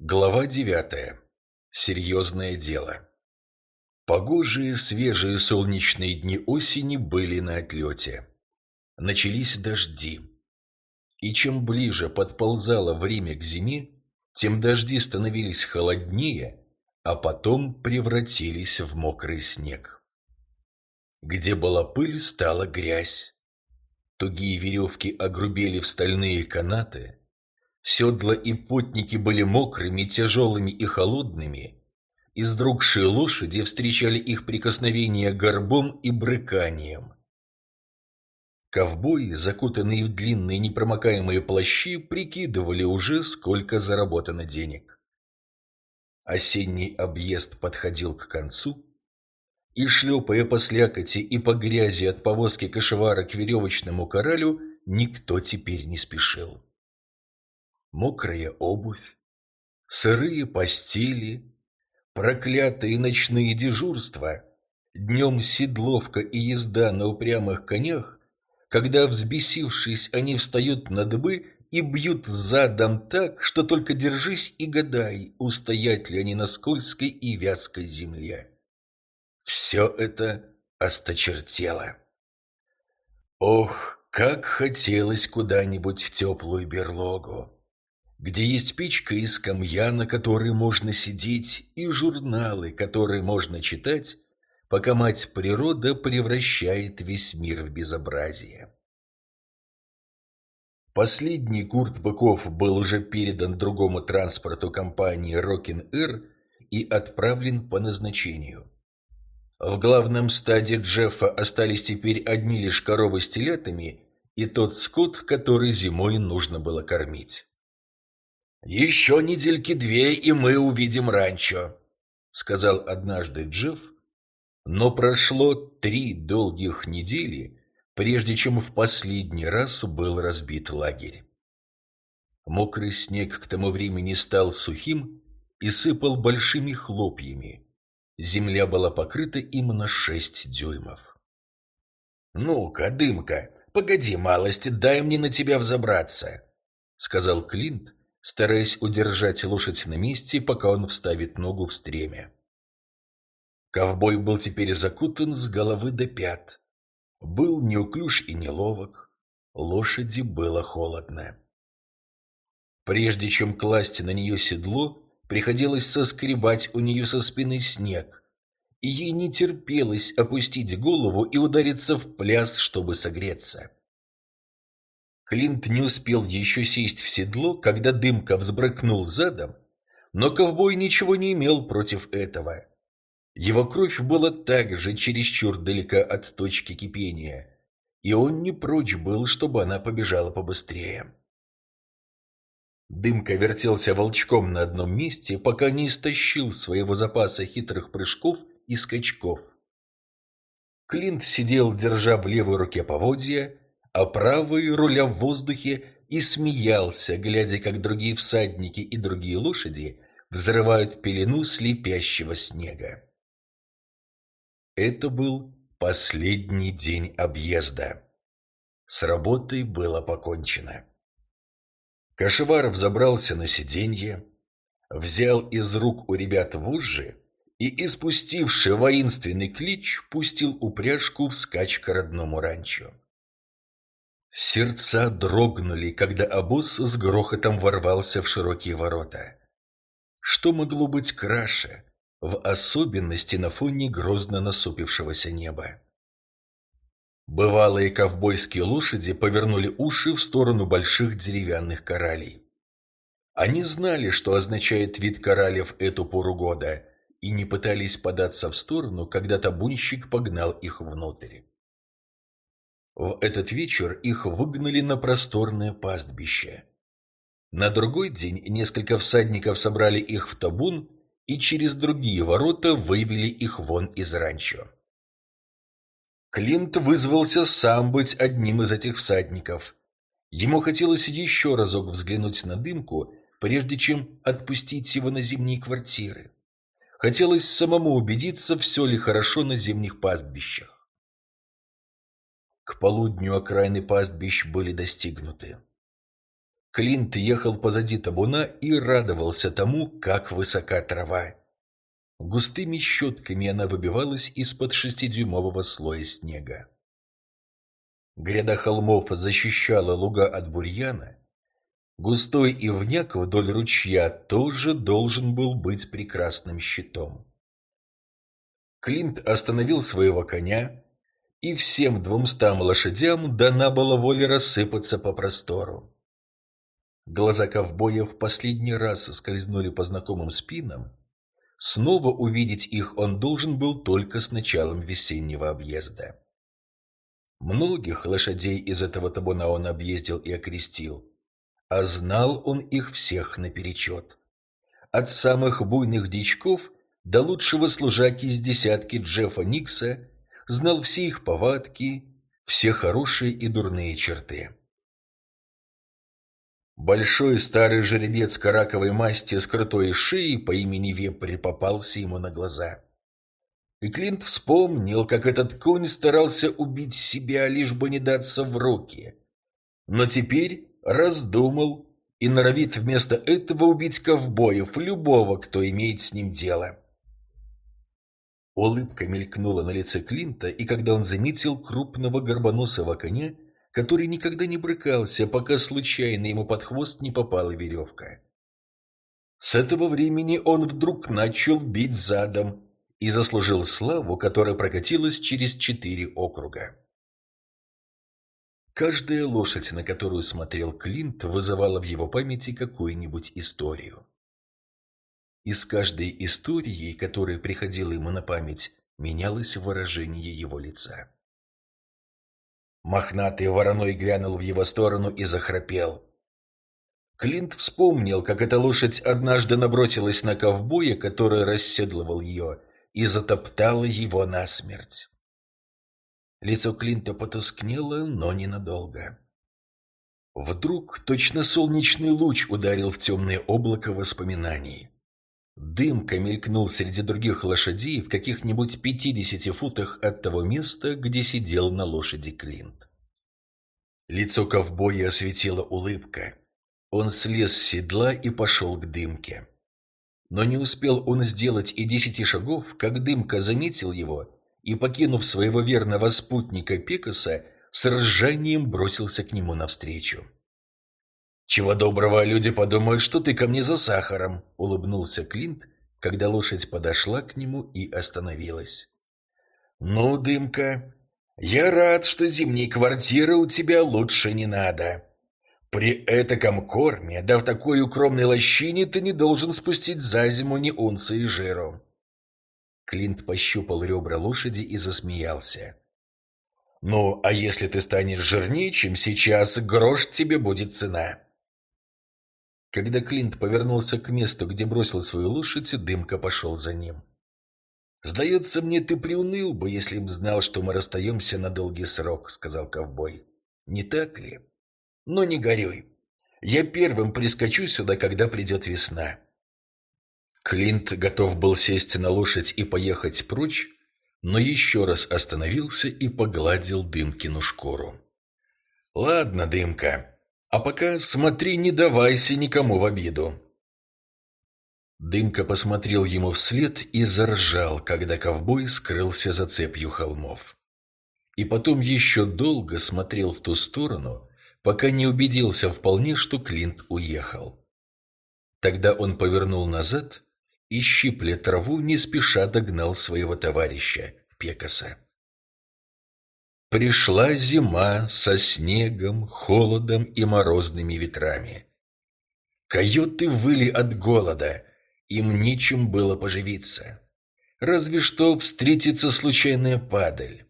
Глава девятая. Серьезное дело. Погожие, свежие солнечные дни осени были на отлете. Начались дожди. И чем ближе подползало время к зиме, тем дожди становились холоднее, а потом превратились в мокрый снег. Где была пыль, стала грязь. Тугие веревки огрубели в стальные канаты – Седла и потники были мокрыми, тяжелыми и холодными. Издрогшие лошади встречали их прикосновение горбом и брыканием. Ковбои, закутанные в длинные непромокаемые плащи, прикидывали уже, сколько заработано денег. Осенний объезд подходил к концу, и, шлепая по слякоти и по грязи от повозки кошевара к веревочному коралю, никто теперь не спешил мокрая обувь, сырые постели, проклятые ночные дежурства, днем седловка и езда на упрямых конях, когда, взбесившись, они встают на дыбы и бьют задом так, что только держись и гадай, устоять ли они на скользкой и вязкой земле. Все это осточертело. Ох, как хотелось куда-нибудь в теплую берлогу! Где есть печка и скамья, на которой можно сидеть, и журналы, которые можно читать, пока мать природа превращает весь мир в безобразие. Последний гурт быков был уже передан другому транспорту компании «Рокин-Эр» и отправлен по назначению. В главном стаде Джеффа остались теперь одни лишь коровы с телятами и тот скот, который зимой нужно было кормить. «Еще недельки две, и мы увидим ранчо», — сказал однажды Джефф. Но прошло три долгих недели, прежде чем в последний раз был разбит лагерь. Мокрый снег к тому времени стал сухим и сыпал большими хлопьями. Земля была покрыта им на шесть дюймов. «Ну-ка, дымка, погоди малость, дай мне на тебя взобраться», — сказал Клинт, стараясь удержать лошадь на месте, пока он вставит ногу в стремя. Ковбой был теперь закутан с головы до пят. Был неуклюж и неловок. Лошади было холодно. Прежде чем класть на нее седло, приходилось соскребать у нее со спины снег, и ей не терпелось опустить голову и удариться в пляс, чтобы согреться. Клинт не успел еще сесть в седло, когда дымка взбрыкнул задом, но ковбой ничего не имел против этого. Его кровь была также чересчур далека от точки кипения, и он не прочь был, чтобы она побежала побыстрее. Дымка вертелся волчком на одном месте, пока не истощил своего запаса хитрых прыжков и скачков. Клинт сидел, держа в левой руке поводья, а правый, руля в воздухе, и смеялся, глядя, как другие всадники и другие лошади взрывают пелену слепящего снега. Это был последний день объезда. С работой было покончено. Кашеваров забрался на сиденье, взял из рук у ребят вожжи и, испустивший воинственный клич, пустил упряжку вскачь к родному ранчо. Сердца дрогнули, когда обоз с грохотом ворвался в широкие ворота. Что могло быть краше, в особенности на фоне грозно насупившегося неба? Бывалые ковбойские лошади повернули уши в сторону больших деревянных коралей. Они знали, что означает вид коралев эту пору года, и не пытались податься в сторону, когда табунщик погнал их внутрь. В этот вечер их выгнали на просторное пастбище. На другой день несколько всадников собрали их в табун и через другие ворота вывели их вон из ранчо. Клинт вызвался сам быть одним из этих всадников. Ему хотелось еще разок взглянуть на дымку, прежде чем отпустить его на зимние квартиры. Хотелось самому убедиться, все ли хорошо на зимних пастбищах. К полудню окраины пастбищ были достигнуты. Клинт ехал позади табуна и радовался тому, как высока трава. Густыми щетками она выбивалась из-под шестидюймового слоя снега. Гряда холмов защищала луга от бурьяна. Густой ивняк вдоль ручья тоже должен был быть прекрасным щитом. Клинт остановил своего коня, и всем двумстам лошадям дана была воля рассыпаться по простору. Глаза ковбоя в последний раз скользнули по знакомым спинам. Снова увидеть их он должен был только с началом весеннего объезда. Многих лошадей из этого табуна он объездил и окрестил, а знал он их всех наперечет. От самых буйных дичков до лучшего служаки из десятки Джеффа Никса знал все их повадки, все хорошие и дурные черты. Большой старый жеребец караковой масти с крутой шеей по имени Вепрь попался ему на глаза. И Клинт вспомнил, как этот конь старался убить себя, лишь бы не даться в руки. Но теперь раздумал и норовит вместо этого убить ковбоев, любого, кто имеет с ним дело. Улыбка мелькнула на лице Клинта, и когда он заметил крупного горбоносого коня, который никогда не брыкался, пока случайно ему под хвост не попала веревка. С этого времени он вдруг начал бить задом и заслужил славу, которая прокатилась через четыре округа. Каждая лошадь, на которую смотрел Клинт, вызывала в его памяти какую-нибудь историю. И с каждой историей, которая приходила ему на память, менялось выражение его лица. Мохнатый вороной глянул в его сторону и захрапел. Клинт вспомнил, как эта лошадь однажды набросилась на ковбоя, который расседлывал ее, и затоптала его насмерть. Лицо Клинта потускнело, но ненадолго. Вдруг точно солнечный луч ударил в темное облако воспоминаний. Дымка мелькнул среди других лошадей в каких-нибудь пятидесяти футах от того места, где сидел на лошади Клинт. Лицо ковбоя осветила улыбка. Он слез с седла и пошел к дымке. Но не успел он сделать и десяти шагов, как дымка заметил его и, покинув своего верного спутника Пекаса, с ржанием бросился к нему навстречу. «Чего доброго, люди подумают, что ты ко мне за сахаром», — улыбнулся Клинт, когда лошадь подошла к нему и остановилась. «Ну, Дымка, я рад, что зимней квартиры у тебя лучше не надо. При этаком корме, да в такой укромной лощине ты не должен спустить за зиму ни унции жиру». Клинт пощупал ребра лошади и засмеялся. «Ну, а если ты станешь жирнее, чем сейчас, грош тебе будет цена». Когда Клинт повернулся к месту, где бросил свою лошадь, Дымка пошел за ним. «Сдается мне, ты приуныл бы, если б знал, что мы расстаемся на долгий срок», — сказал ковбой. «Не так ли? Но не горюй. Я первым прискочу сюда, когда придет весна». Клинт готов был сесть на лошадь и поехать прочь, но еще раз остановился и погладил Дымкину шкуру. «Ладно, Дымка, а пока смотри, не давайся никому в обиду. Дымка посмотрел ему вслед и заржал, когда ковбой скрылся за цепью холмов. И потом еще долго смотрел в ту сторону, пока не убедился вполне, что Клинт уехал. Тогда он повернул назад и, щипля траву, не спеша догнал своего товарища, Пекаса. Пришла зима со снегом, холодом и морозными ветрами. Койоты выли от голода, им нечем было поживиться. Разве что встретится случайная падаль.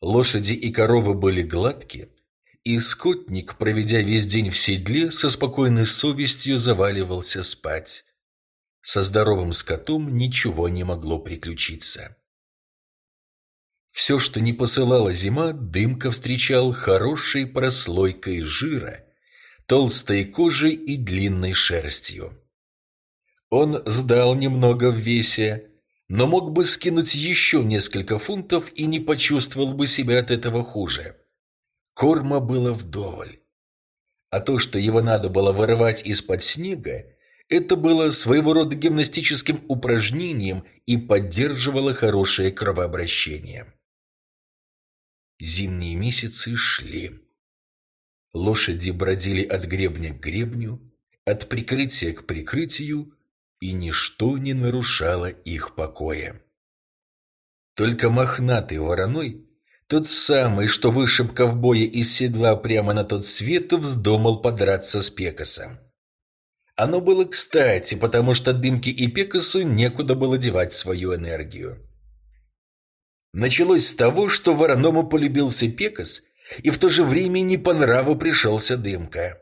Лошади и коровы были гладкие, и скотник, проведя весь день в седле, со спокойной совестью заваливался спать. Со здоровым скотом ничего не могло приключиться. Все, что не посылала зима, Дымка встречал хорошей прослойкой жира, толстой кожей и длинной шерстью. Он сдал немного в весе, но мог бы скинуть еще несколько фунтов и не почувствовал бы себя от этого хуже. Корма было вдоволь. А то, что его надо было вырывать из-под снега, это было своего рода гимнастическим упражнением и поддерживало хорошее кровообращение. Зимние месяцы шли. Лошади бродили от гребня к гребню, от прикрытия к прикрытию, и ничто не нарушало их покоя. Только мохнатый вороной, тот самый, что вышиб ковбоя из седла прямо на тот свет, вздумал подраться с Пекасом. Оно было кстати, потому что Дымке и Пекасу некуда было девать свою энергию. Началось с того, что Вороному полюбился Пекас, и в то же время не по нраву пришелся Дымка.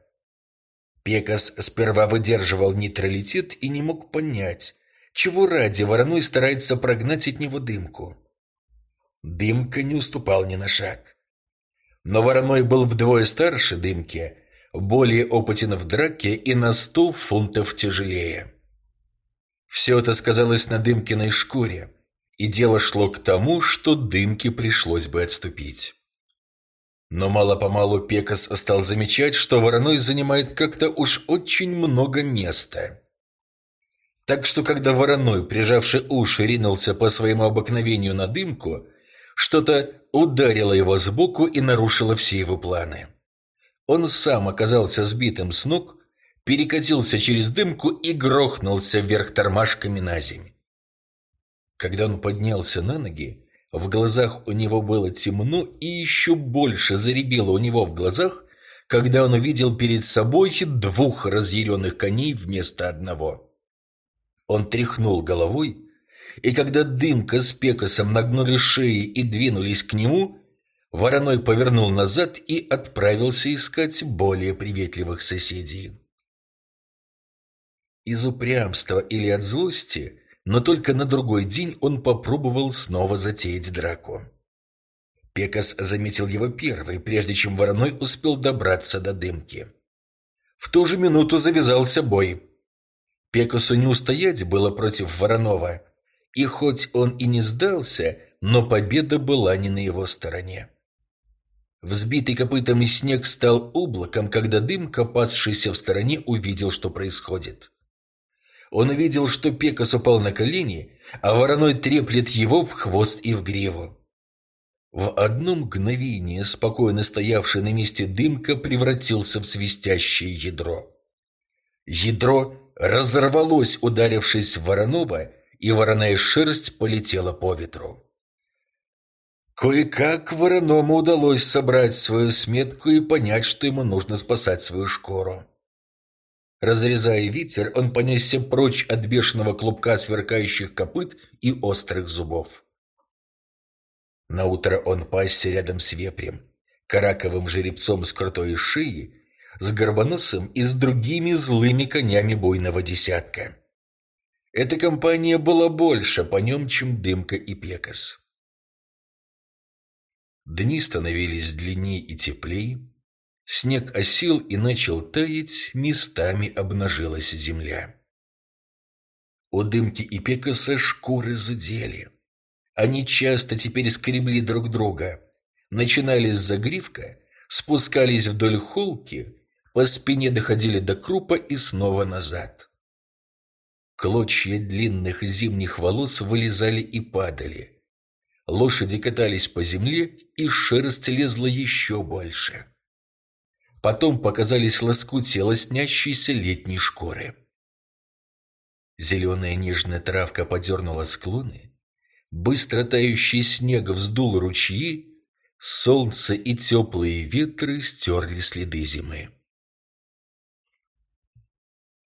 Пекас сперва выдерживал нейтралитет и не мог понять, чего ради Вороной старается прогнать от него Дымку. Дымка не уступал ни на шаг. Но Вороной был вдвое старше Дымки, более опытен в драке и на сто фунтов тяжелее. Все это сказалось на Дымкиной шкуре, и дело шло к тому, что Дымке пришлось бы отступить. Но мало-помалу Пекас стал замечать, что Вороной занимает как-то уж очень много места. Так что, когда Вороной, прижавший уши, ринулся по своему обыкновению на дымку, что-то ударило его сбоку и нарушило все его планы. Он сам оказался сбитым с ног, перекатился через дымку и грохнулся вверх тормашками на землю. Когда он поднялся на ноги, в глазах у него было темно и еще больше заребило у него в глазах, когда он увидел перед собой двух разъяренных коней вместо одного. Он тряхнул головой, и когда Дымка с Пекосом нагнули шеи и двинулись к нему, Вороной повернул назад и отправился искать более приветливых соседей. Из упрямства или от злости, но только на другой день он попробовал снова затеять драку. Пекас заметил его первый, прежде чем Вороной успел добраться до дымки. В ту же минуту завязался бой. Пекасу не устоять было против Воронова, и хоть он и не сдался, но победа была не на его стороне. Взбитый копытом снег стал облаком, когда дымка, пасшийся в стороне, увидел, что происходит. Он увидел, что Пекас упал на колени, а вороной треплет его в хвост и в гриву. В одно мгновение спокойно стоявший на месте дымка превратился в свистящее ядро. Ядро разорвалось, ударившись в Воронова, и вороная шерсть полетела по ветру. Кое-как Вороному удалось собрать свою сметку и понять, что ему нужно спасать свою шкуру. Разрезая ветер, он понесся прочь от бешеного клубка сверкающих копыт и острых зубов. Наутро он пасся рядом с вепрем, караковым жеребцом с крутой шеей, с горбоносом и с другими злыми конями буйного десятка. Эта компания была больше по нем, чем Дымка и Пекас. Дни становились длиннее и теплее. Снег осел и начал таять, местами обнажилась земля. У Дымки и Пекаса шкуры задели. Они часто теперь скребли друг друга. Начинали с загривка, спускались вдоль холки, по спине доходили до крупа и снова назад. Клочья длинных зимних волос вылезали и падали – Лошади катались по земле, и шерсть лезла еще больше. Потом показались лоскутья лоснящейся летней шкуры. Зеленая нежная травка подернула склоны, быстро тающий снег вздул ручьи, солнце и теплые ветры стерли следы зимы.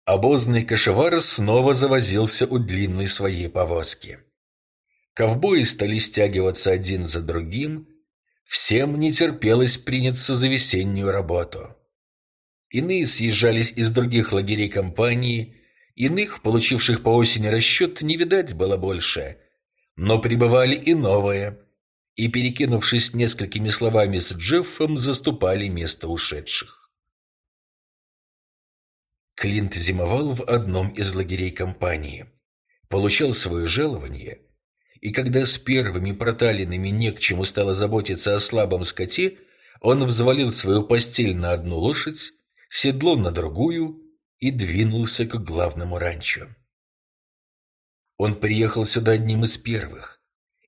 Обозный кошевар снова завозился у длинной своей повозки. Ковбои стали стягиваться один за другим, всем не терпелось приняться за весеннюю работу. Иные съезжались из других лагерей компании, иных, получивших по осени расчет, не видать было больше. Но прибывали и новые, и, перекинувшись несколькими словами с Джеффом, заступали место ушедших. Клинт зимовал в одном из лагерей компании, получал свое жалование – и когда с первыми проталинами не к чему стало заботиться о слабом скоте, он взвалил свою постель на одну лошадь, седло на другую и двинулся к главному ранчо. Он приехал сюда одним из первых,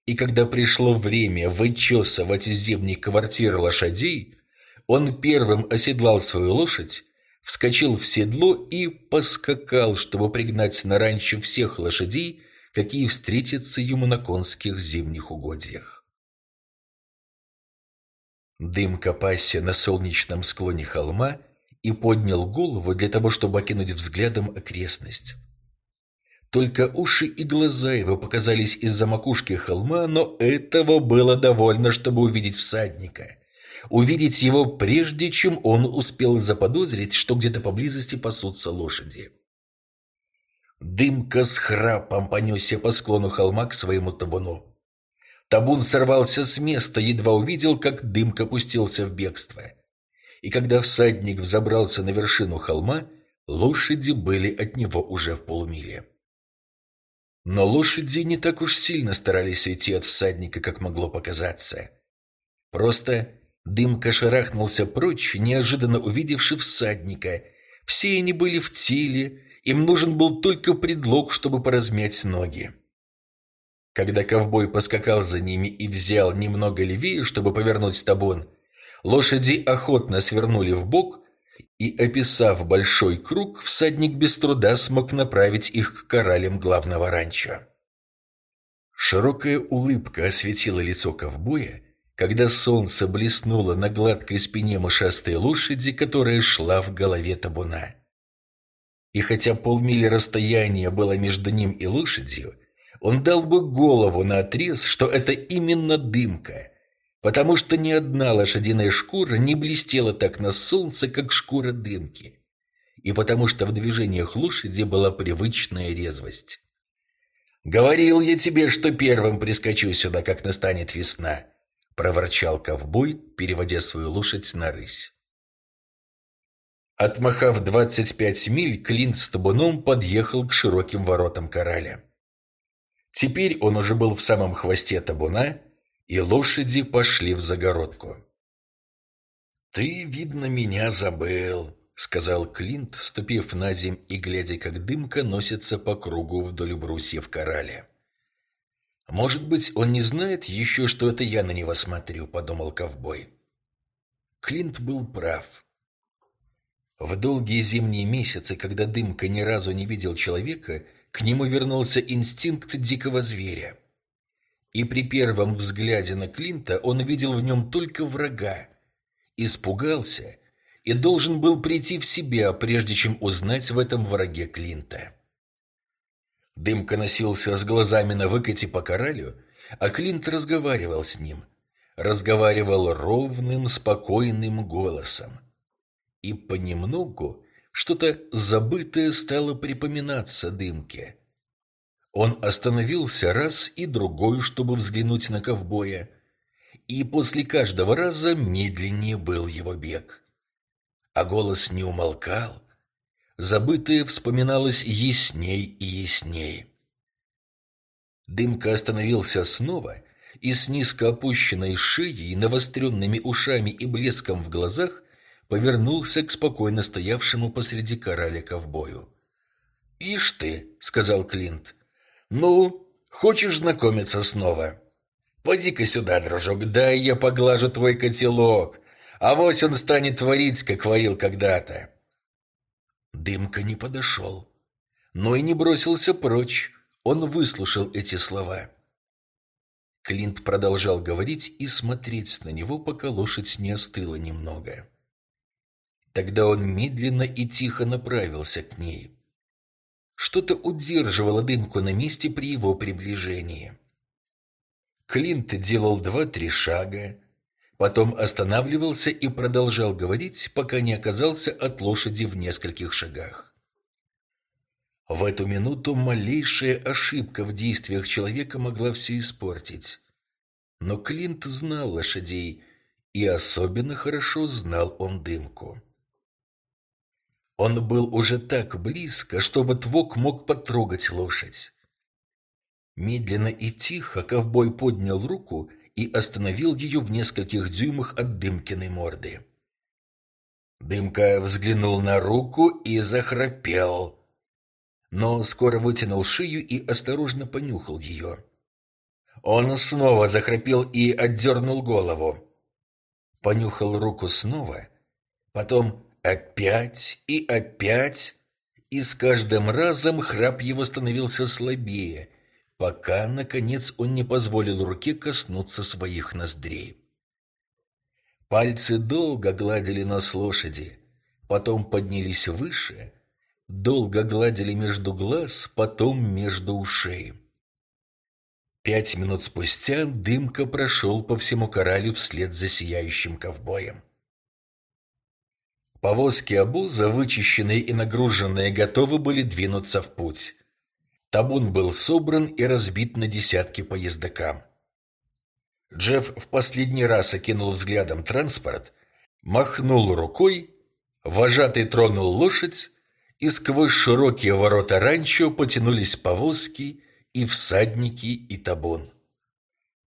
и когда пришло время вычесывать из зимней квартиры лошадей, он первым оседлал свою лошадь, вскочил в седло и поскакал, чтобы пригнать на ранчо всех лошадей, какие встретятся ему на конских зимних угодьях. Дымка пасся на солнечном склоне холма и поднял голову для того, чтобы окинуть взглядом окрестность. Только уши и глаза его показались из-за макушки холма, но этого было довольно, чтобы увидеть всадника. Увидеть его прежде, чем он успел заподозрить, что где-то поблизости пасутся лошади. Дымка с храпом понесся по склону холма к своему табуну. Табун сорвался с места, едва увидел, как дымка пустился в бегство. И когда всадник взобрался на вершину холма, лошади были от него уже в полумиле. Но лошади не так уж сильно старались уйти от всадника, как могло показаться. Просто дымка шарахнулся прочь, неожиданно увидевши всадника. Все они были в теле, им нужен был только предлог, чтобы поразмять ноги. Когда ковбой поскакал за ними и взял немного левее, чтобы повернуть табун, лошади охотно свернули в бок, и, описав большой круг, всадник без труда смог направить их к коралям главного ранчо. Широкая улыбка осветила лицо ковбоя, когда солнце блеснуло на гладкой спине мышастой лошади, которая шла в голове табуна. И хотя полмили расстояния было между ним и лошадью, он дал бы голову на отрез, что это именно дымка, потому что ни одна лошадиная шкура не блестела так на солнце, как шкура дымки, и потому что в движениях лошади была привычная резвость. «Говорил я тебе, что первым прискочу сюда, как настанет весна», — проворчал ковбой, переводя свою лошадь на рысь. Отмахав двадцать пять миль, Клинт с табуном подъехал к широким воротам кораля. Теперь он уже был в самом хвосте табуна, и лошади пошли в загородку. «Ты, видно, меня забыл», — сказал Клинт, ступив на земь и глядя, как дымка носится по кругу вдоль брусьев кораля. «Может быть, он не знает еще, что это я на него смотрю», — подумал ковбой. Клинт был прав. В долгие зимние месяцы, когда Дымка ни разу не видел человека, к нему вернулся инстинкт дикого зверя. И при первом взгляде на Клинта он видел в нем только врага. Испугался и должен был прийти в себя, прежде чем узнать в этом враге Клинта. Дымка носился с глазами на выкате по коралю, а Клинт разговаривал с ним. Разговаривал ровным, спокойным голосом. И понемногу что-то забытое стало припоминаться дымке. Он остановился раз и другой, чтобы взглянуть на ковбоя, и после каждого раза медленнее был его бег. А голос не умолкал, забытое вспоминалось ясней и ясней. Дымка остановился снова и с низко опущенной шеей, навостренными ушами и блеском в глазах повернулся к спокойно стоявшему посреди кораля ковбою. «Ишь ты», — сказал Клинт, — «ну, хочешь знакомиться снова? Поди-ка сюда, дружок, дай я поглажу твой котелок, а вот он станет творить, как варил когда-то». Дымка не подошел, но и не бросился прочь, он выслушал эти слова. Клинт продолжал говорить и смотреть на него, пока лошадь не остыла немного. Тогда он медленно и тихо направился к ней. Что-то удерживало дымку на месте при его приближении. Клинт делал два-три шага, потом останавливался и продолжал говорить, пока не оказался от лошади в нескольких шагах. В эту минуту малейшая ошибка в действиях человека могла все испортить. Но Клинт знал лошадей, и особенно хорошо знал он дымку. Он был уже так близко, что Ватвок мог потрогать лошадь. Медленно и тихо ковбой поднял руку и остановил ее в нескольких дюймах от Дымкиной морды. Дымка взглянул на руку и захрапел. Но скоро вытянул шею и осторожно понюхал ее. Он снова захрапел и отдернул голову. Понюхал руку снова, потом опять и опять, и с каждым разом храп его становился слабее, пока, наконец, он не позволил руке коснуться своих ноздрей. Пальцы долго гладили нос лошади, потом поднялись выше, долго гладили между глаз, потом между ушей. Пять минут спустя Дымка прошел по всему коралю вслед за сияющим ковбоем. Повозки обоза, вычищенные и нагруженные, готовы были двинуться в путь. Табун был собран и разбит на десятки по. Джефф в последний раз окинул взглядом транспорт, махнул рукой, вожатый тронул лошадь, и сквозь широкие ворота ранчо потянулись повозки и всадники и табун.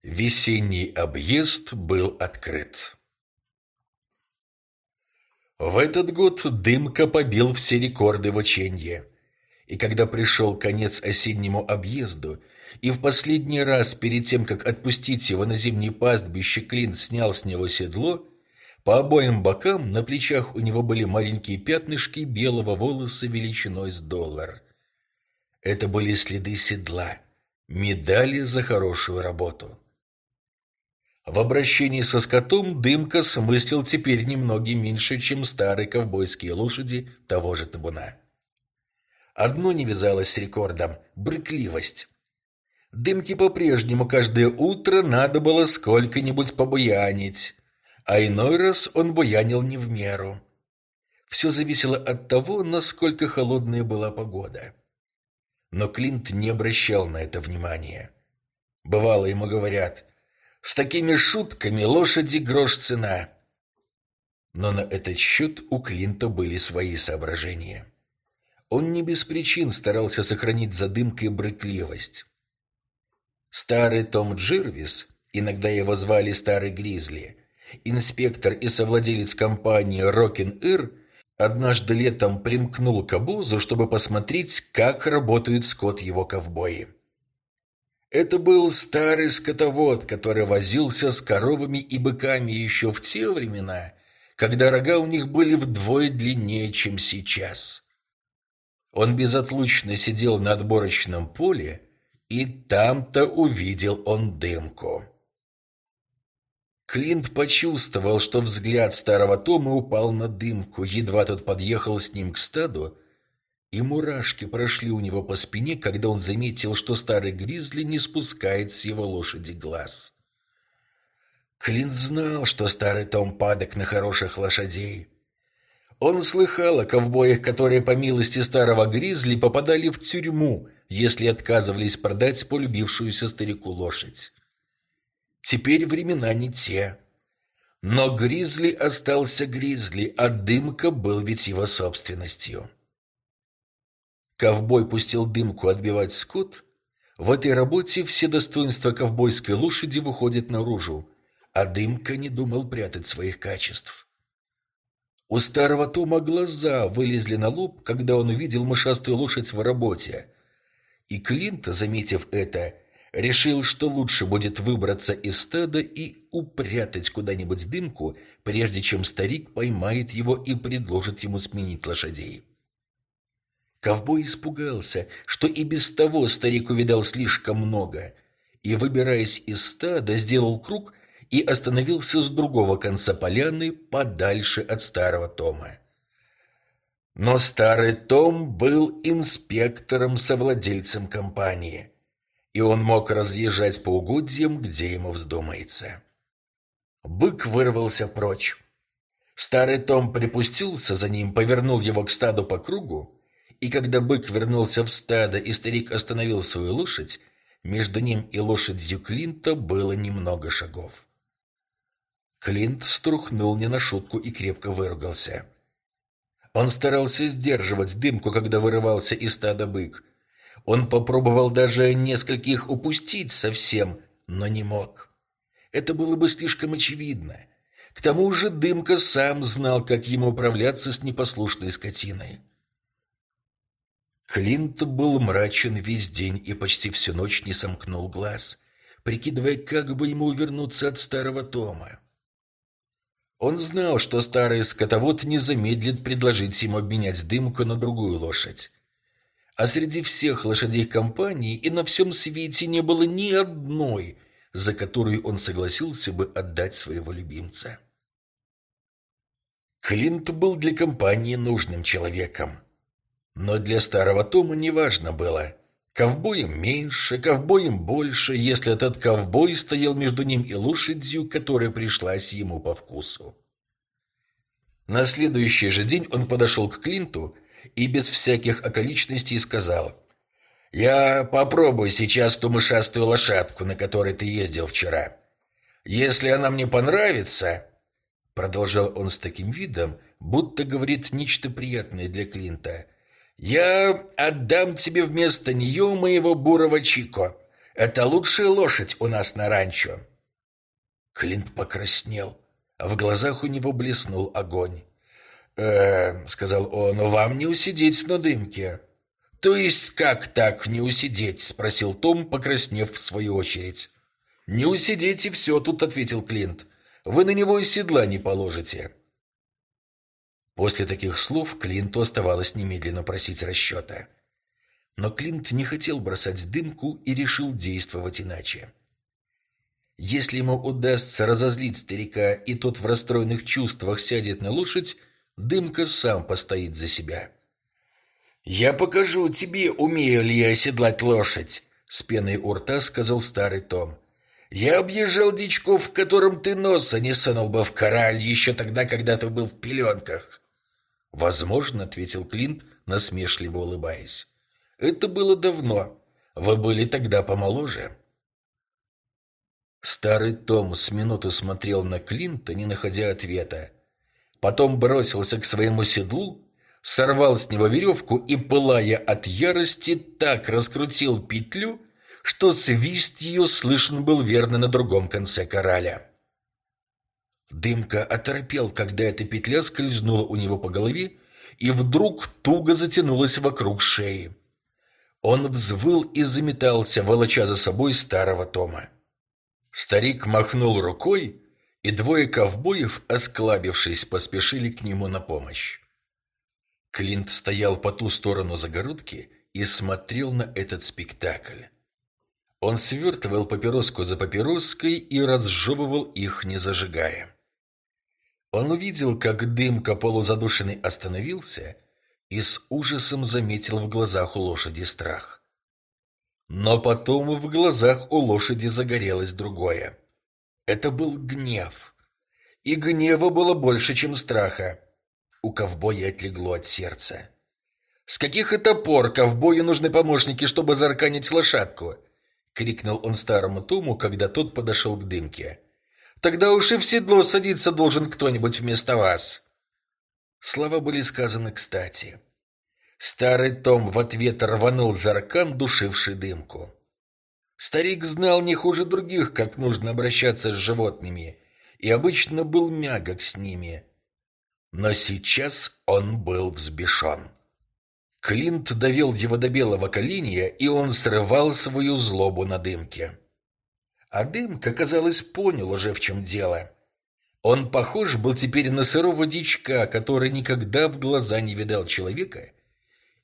Весенний объезд был открыт. В этот год Дымка побил все рекорды в ученье. И когда пришел конец осеннему объезду, и в последний раз, перед тем, как отпустить его на зимний пастбище, Клинт снял с него седло, по обоим бокам на плечах у него были маленькие пятнышки белого волоса величиной с доллар. Это были следы седла, медали за хорошую работу. В обращении со скотом Дымка смыслил теперь немногим меньше, чем старые ковбойские лошади того же табуна. Одно не вязалось с рекордом – брыкливость. Дымке по-прежнему каждое утро надо было сколько-нибудь побуянить, а иной раз он буянил не в меру. Все зависело от того, насколько холодная была погода. Но Клинт не обращал на это внимания. Бывало, ему говорят, «С такими шутками лошади грош цена». Но на этот счет у Клинта были свои соображения. Он не без причин старался сохранить за дымкой брыкливость. Старый Том Джирвис, иногда его звали Старый Гризли, инспектор и совладелец компании Рокин Ир, однажды летом примкнул к обозу, чтобы посмотреть, как работают скот его ковбои. Это был старый скотовод, который возился с коровами и быками еще в те времена, когда рога у них были вдвое длиннее, чем сейчас. Он безотлучно сидел на отборочном поле, и там-то увидел он дымку. Клинт почувствовал, что взгляд старого Тома упал на дымку, едва тот подъехал с ним к стаду, и мурашки прошли у него по спине, когда он заметил, что старый гризли не спускает с его лошади глаз. Клинт знал, что старый Том падок на хороших лошадей. Он слыхал о ковбоях, которые по милости старого Гризли попадали в тюрьму, если отказывались продать полюбившуюся старику лошадь. Теперь времена не те. Но Гризли остался Гризли, а Дымка был ведь его собственностью. Ковбой пустил Дымку отбивать скот. В этой работе все достоинства ковбойской лошади выходят наружу, а Дымка не думал прятать своих качеств. У старого Тома глаза вылезли на лоб, когда он увидел мышастую лошадь в работе. И Клинт, заметив это, решил, что лучше будет выбраться из стада и упрятать куда-нибудь дымку, прежде чем старик поймает его и предложит ему сменить лошадей. Ковбой испугался, что и без того старик увидал слишком много, и, выбираясь из стада, сделал круг и остановился с другого конца поляны, подальше от старого Тома. Но старый Том был инспектором-совладельцем компании, и он мог разъезжать по угодьям, где ему вздумается. Бык вырвался прочь. Старый Том припустился за ним, повернул его к стаду по кругу, и когда бык вернулся в стадо и старик остановил свою лошадь, между ним и лошадью Клинта было немного шагов. Клинт струхнул не на шутку и крепко выругался. Он старался сдерживать дымку, когда вырывался из стада бык. Он попробовал даже нескольких упустить совсем, но не мог. Это было бы слишком очевидно. К тому же Дымка сам знал, как ему управляться с непослушной скотиной. Клинт был мрачен весь день и почти всю ночь не сомкнул глаз, прикидывая, как бы ему увернуться от старого Тома. Он знал, что старый скотовод не замедлит предложить ему обменять дымку на другую лошадь. А среди всех лошадей компании и на всем свете не было ни одной, за которую он согласился бы отдать своего любимца. Клинт был для компании нужным человеком. Но для старого Тома неважно было. Ковбоем меньше, ковбоем больше, если этот ковбой стоял между ним и лошадью, которая пришлась ему по вкусу. На следующий же день он подошел к Клинту и без всяких околичностей сказал «Я попробую сейчас ту мышастую лошадку, на которой ты ездил вчера. Если она мне понравится...» Продолжал он с таким видом, будто говорит нечто приятное для Клинта – «Я отдам тебе вместо нее моего бурого Чико. Это лучшая лошадь у нас на ранчо». Клинт покраснел, а в глазах у него блеснул огонь. «Э, — сказал он, — вам не усидеть на дымке». «То есть как так не усидеть?» — спросил Том, покраснев в свою очередь. «Не усидеть и все тут», — ответил Клинт. «Вы на него и седла не положите». После таких слов Клинту оставалось немедленно просить расчета. Но Клинт не хотел бросать дымку и решил действовать иначе. Если ему удастся разозлить старика, и тот в расстроенных чувствах сядет на лошадь, дымка сам постоит за себя. «Я покажу тебе, умею ли я оседлать лошадь», — с пеной у рта сказал старый Том. «Я объезжал дичков, в котором ты носа не сунул бы в кораль еще тогда, когда ты был в пеленках». «Возможно», — ответил Клинт, насмешливо улыбаясь. «Это было давно. Вы были тогда помоложе». Старый Том с минуты смотрел на Клинта, не находя ответа. Потом бросился к своему седлу, сорвал с него веревку и, пылая от ярости, так раскрутил петлю, что свист ее слышен был верно на другом конце кораля. Дымка оторопел, когда эта петля скользнула у него по голове и вдруг туго затянулась вокруг шеи. Он взвыл и заметался, волоча за собой старого Тома. Старик махнул рукой, и двое ковбоев, осклабившись, поспешили к нему на помощь. Клинт стоял по ту сторону загородки и смотрел на этот спектакль. Он свертывал папироску за папироской и разжевывал их, не зажигая. Он увидел, как дымка полузадушенный остановился и с ужасом заметил в глазах у лошади страх. Но потом в глазах у лошади загорелось другое. Это был гнев. И гнева было больше, чем страха. У ковбоя отлегло от сердца. «С каких это пор ковбою нужны помощники, чтобы зарканить лошадку?» — крикнул он старому Тому, когда тот подошел к дымке. Тогда уж и в седло садиться должен кто-нибудь вместо вас». Слова были сказаны кстати. Старый Том в ответ рванул за аркан, душивший дымку. Старик знал не хуже других, как нужно обращаться с животными, и обычно был мягок с ними. Но сейчас он был взбешен. Клинт довел его до белого коленя, и он срывал свою злобу на дымке. А Дымка, казалось, понял уже, в чем дело. Он похож был теперь на сырого дичка, который никогда в глаза не видал человека.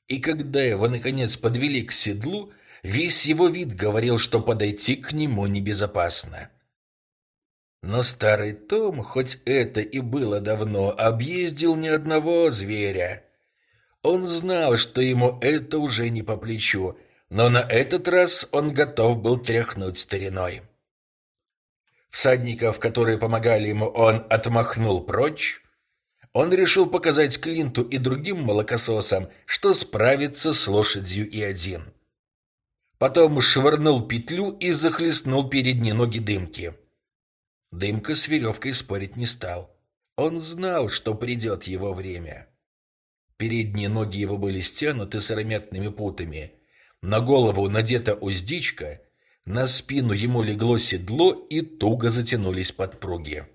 И когда его, наконец, подвели к седлу, весь его вид говорил, что подойти к нему небезопасно. Но старый Том, хоть это и было давно, объездил ни одного зверя. Он знал, что ему это уже не по плечу, но на этот раз он готов был тряхнуть стариной. Всадников, которые помогали ему, он отмахнул прочь. Он решил показать Клинту и другим молокососам, что справится с лошадью и один. Потом швырнул петлю и захлестнул передние ноги дымки. Дымка с веревкой спорить не стал. Он знал, что придет его время. Передние ноги его были стянуты сыромятными путами. На голову надета уздечка, на спину ему легло седло и туго затянулись подпруги.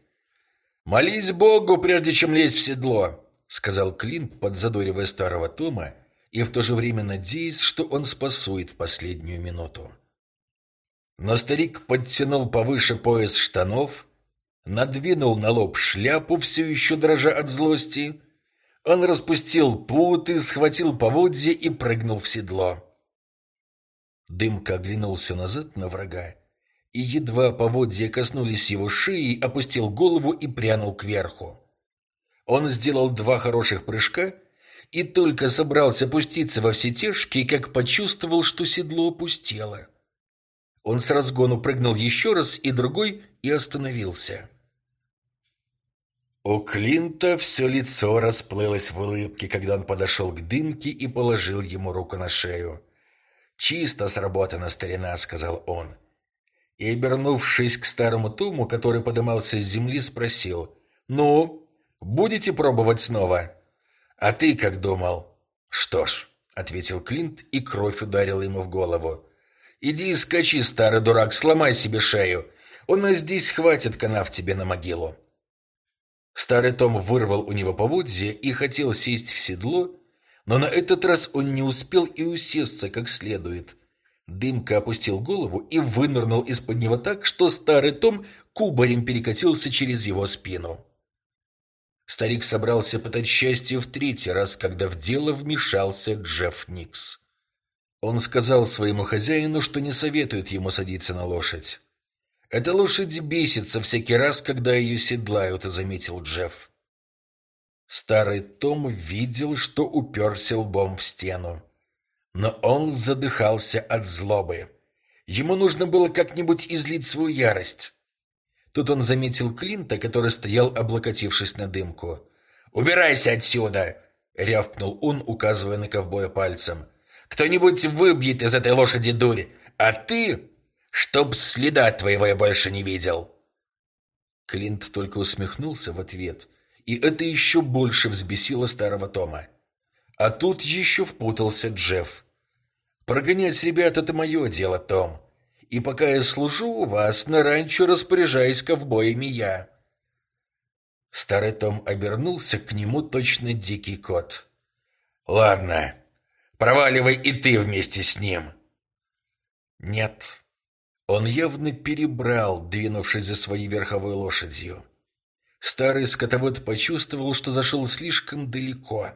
«Молись Богу, прежде чем лезть в седло», — сказал Клинт, подзадоривая старого Тома, и в то же время надеясь, что он спасует в последнюю минуту. Но старик подтянул повыше пояс штанов, надвинул на лоб шляпу, все еще дрожа от злости. Он распустил путы, схватил поводья и прыгнул в седло. Дымка оглянулся назад на врага, и едва поводья коснулись его шеи, опустил голову и прянул кверху. Он сделал два хороших прыжка и только собрался пуститься во все тяжкие, как почувствовал, что седло опустело. Он с разгону прыгнул еще раз и другой и остановился. У Клинта все лицо расплылось в улыбке, когда он подошел к дымке и положил ему руку на шею. «Чисто сработана старина», — сказал он. И, обернувшись к старому Туму, который подымался с земли, спросил. «Ну, будете пробовать снова?» «А ты как думал?» «Что ж», — ответил Клинт, и кровь ударила ему в голову. «Иди скачи, старый дурак, сломай себе шею. У нас здесь хватит канав тебе на могилу». Старый Том вырвал у него поводья и хотел сесть в седло, но на этот раз он не успел и усесться как следует. Дымка опустил голову и вынырнул из-под него так, что старый Том кубарем перекатился через его спину. Старик собрался пытать счастье в третий раз, когда в дело вмешался Джефф Никс. Он сказал своему хозяину, что не советует ему садиться на лошадь. «Эта лошадь бесится всякий раз, когда ее седлают», — заметил Джефф. Старый Том видел, что уперся лбом в стену. Но он задыхался от злобы. Ему нужно было как-нибудь излить свою ярость. Тут он заметил Клинта, который стоял, облокотившись на дымку. «Убирайся отсюда!» — рявкнул он, указывая на ковбоя пальцем. «Кто-нибудь выбьет из этой лошади дурь, а ты Чтоб следа твоего я больше не видел!» Клинт только усмехнулся в ответ, и это еще больше взбесило старого Тома. А тут еще впутался Джефф. «Прогонять ребят — это мое дело, Том. И пока я служу у вас, на ранчо распоряжаюсь ковбоями я». Старый Том обернулся к нему точно дикий кот. «Ладно, проваливай и ты вместе с ним». «Нет, он явно перебрал, двинувшись за своей верховой лошадью. Старый скотовод почувствовал, что зашел слишком далеко.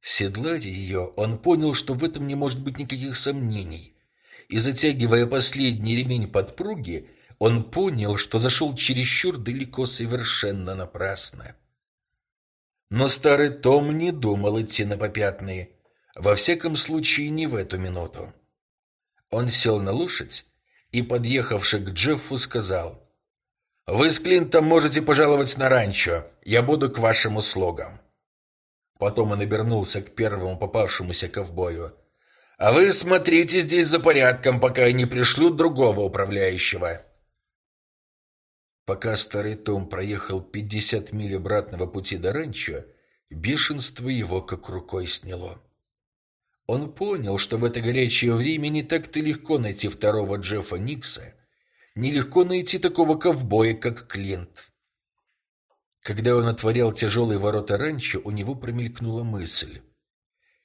Седлая ее, он понял, что в этом не может быть никаких сомнений. И затягивая последний ремень подпруги, он понял, что зашел чересчур далеко совершенно напрасно. Но старый Том не думал идти на попятные, во всяком случае не в эту минуту. Он сел на лошадь и, подъехавший к Джеффу, сказал, «Вы с Клинтом можете пожаловать на ранчо, я буду к вашим услугам». Потом он обернулся к первому попавшемуся ковбою. «А вы смотрите здесь за порядком, пока не пришлют другого управляющего». Пока старый Том проехал 50 миль обратного пути до ранчо, бешенство его как рукой сняло. Он понял, что в это горячее время не так-то легко найти второго Джеффа Никса, нелегко найти такого ковбоя, как Клинт. Когда он отворял тяжелые ворота ранчо, у него промелькнула мысль.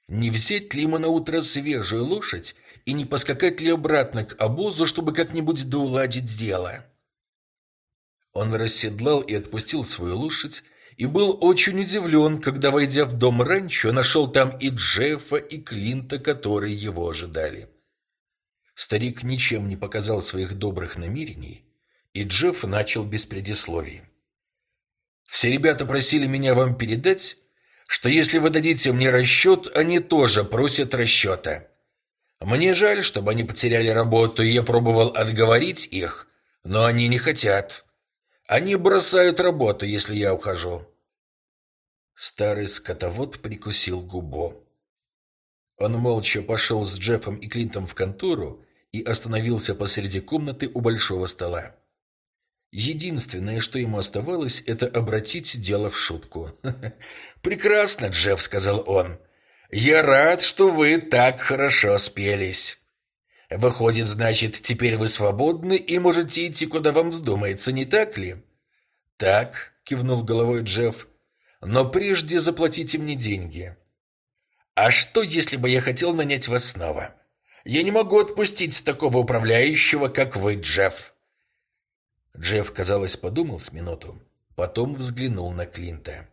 Не взять ли ему на утро свежую лошадь и не поскакать ли обратно к обозу, чтобы как-нибудь доуладить дело? Он расседлал и отпустил свою лошадь, и был очень удивлен, когда, войдя в дом ранчо, нашел там и Джеффа, и Клинта, которые его ожидали. Старик ничем не показал своих добрых намерений, и Джефф начал без предисловий. «Все ребята просили меня вам передать, что если вы дадите мне расчет, они тоже просят расчета. Мне жаль, чтобы они потеряли работу, и я пробовал отговорить их, но они не хотят». Они бросают работу, если я ухожу. Старый скотовод прикусил губу. Он молча пошел с Джеффом и Клинтом в контору и остановился посреди комнаты у большого стола. Единственное, что ему оставалось, это обратить дело в шутку. «Прекрасно, Джефф», — сказал он. «Я рад, что вы так хорошо спелись. Выходит, значит, теперь вы свободны и можете идти, куда вам вздумается, не так ли? «Так», — кивнул головой Джефф, — «но прежде заплатите мне деньги». «А что, если бы я хотел нанять вас снова? Я не могу отпустить такого управляющего, как вы, Джефф». Джефф, казалось, подумал с минуту, потом взглянул на Клинта.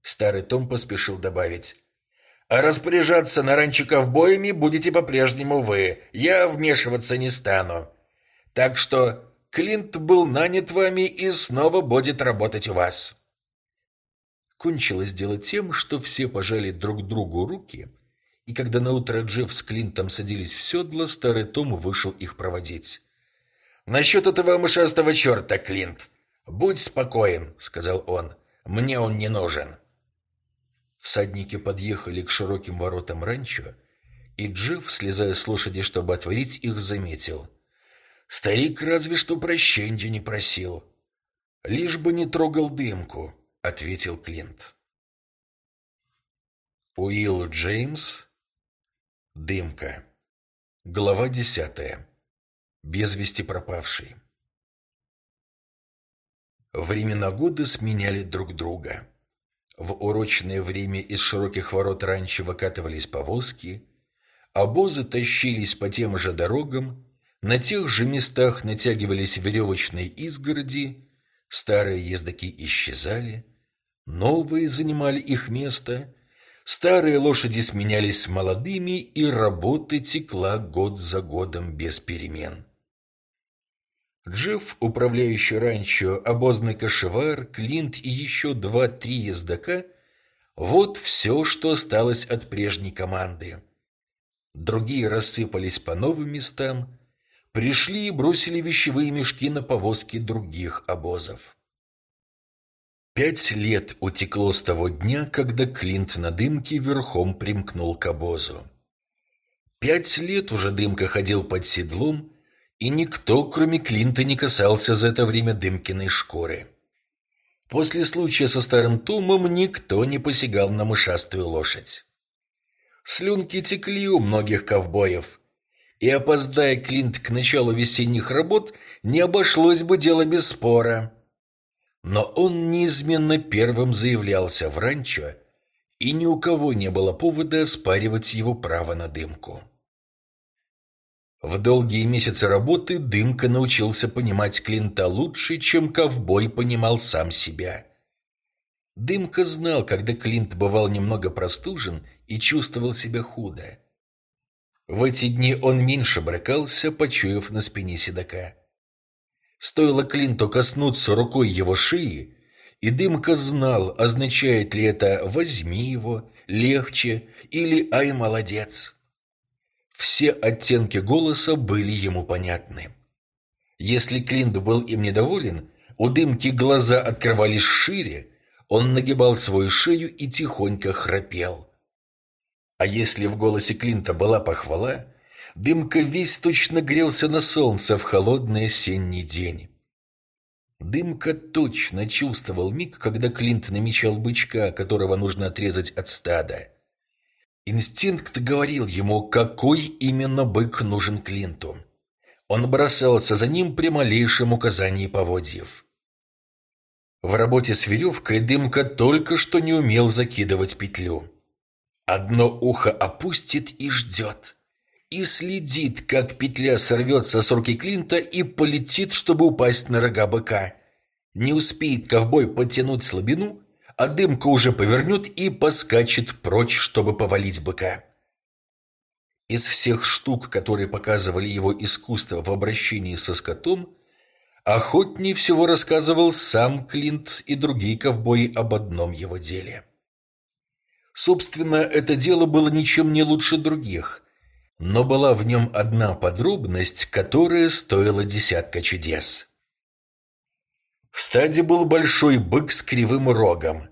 Старый Том поспешил добавить. «А распоряжаться на ранчо ковбоями будете по-прежнему вы. Я вмешиваться не стану. Так что Клинт был нанят вами и снова будет работать у вас». Кончилось дело тем, что все пожали друг другу руки, и когда наутро Джефф с Клинтом садились в седло, старый Том вышел их проводить. «Насчет этого мышастого черта, Клинт, будь спокоен», — сказал он, — «мне он не нужен». Всадники подъехали к широким воротам ранчо, и Джефф, слезая с лошади, чтобы отворить их, заметил. «Старик разве что прощенья не просил. Лишь бы не трогал дымку», — ответил Клинт. Уилл Джеймс. Дымка. Глава десятая. Без вести пропавший. Времена года сменяли друг друга. В урочное время из широких ворот раньше выкатывались повозки, обозы тащились по тем же дорогам, на тех же местах натягивались веревочные изгороди, старые ездаки исчезали, новые занимали их место, старые лошади сменялись молодыми, и работа текла год за годом без перемен. Джефф, управляющий ранчо, обозный кошевар, Клинт и еще два-три ездака – вот все, что осталось от прежней команды. Другие рассыпались по новым местам, пришли и бросили вещевые мешки на повозки других обозов. Пять лет утекло с того дня, когда Клинт на дымке верхом примкнул к обозу. Пять лет уже дымка ходил под седлом – и никто, кроме Клинта, не касался за это время Дымкиной шкуры. После случая со старым Тумом никто не посягал на мышастую лошадь. Слюнки текли у многих ковбоев, и, опоздая Клинт к началу весенних работ, не обошлось бы дело без спора. Но он неизменно первым заявлялся в ранчо, и ни у кого не было повода оспаривать его право на дымку. В долгие месяцы работы Дымка научился понимать Клинта лучше, чем ковбой понимал сам себя. Дымка знал, когда Клинт бывал немного простужен и чувствовал себя худо. В эти дни он меньше брыкался, почуяв на спине седока. Стоило Клинту коснуться рукой его шеи, и Дымка знал, означает ли это «возьми его», «легче» или «ай, молодец». Все оттенки голоса были ему понятны. Если Клинт был им недоволен, у дымки глаза открывались шире, он нагибал свою шею и тихонько храпел. А если в голосе Клинта была похвала, дымка весь точно грелся на солнце в холодный осенний день. Дымка точно чувствовал миг, когда Клинт намечал бычка, которого нужно отрезать от стада. Инстинкт говорил ему, какой именно бык нужен Клинту. Он бросался за ним при малейшем указании поводьев. В работе с веревкой Дымка только что не умел закидывать петлю. Одно ухо опустит и ждет. И следит, как петля сорвется с руки Клинта и полетит, чтобы упасть на рога быка. Не успеет ковбой подтянуть слабину, а дымка уже повернет и поскачет прочь, чтобы повалить быка. Из всех штук, которые показывали его искусство в обращении со скотом, охотнее всего рассказывал сам Клинт и другие ковбои об одном его деле. Собственно, это дело было ничем не лучше других, но была в нем одна подробность, которая стоила десятка чудес. В стаде был большой бык с кривым рогом.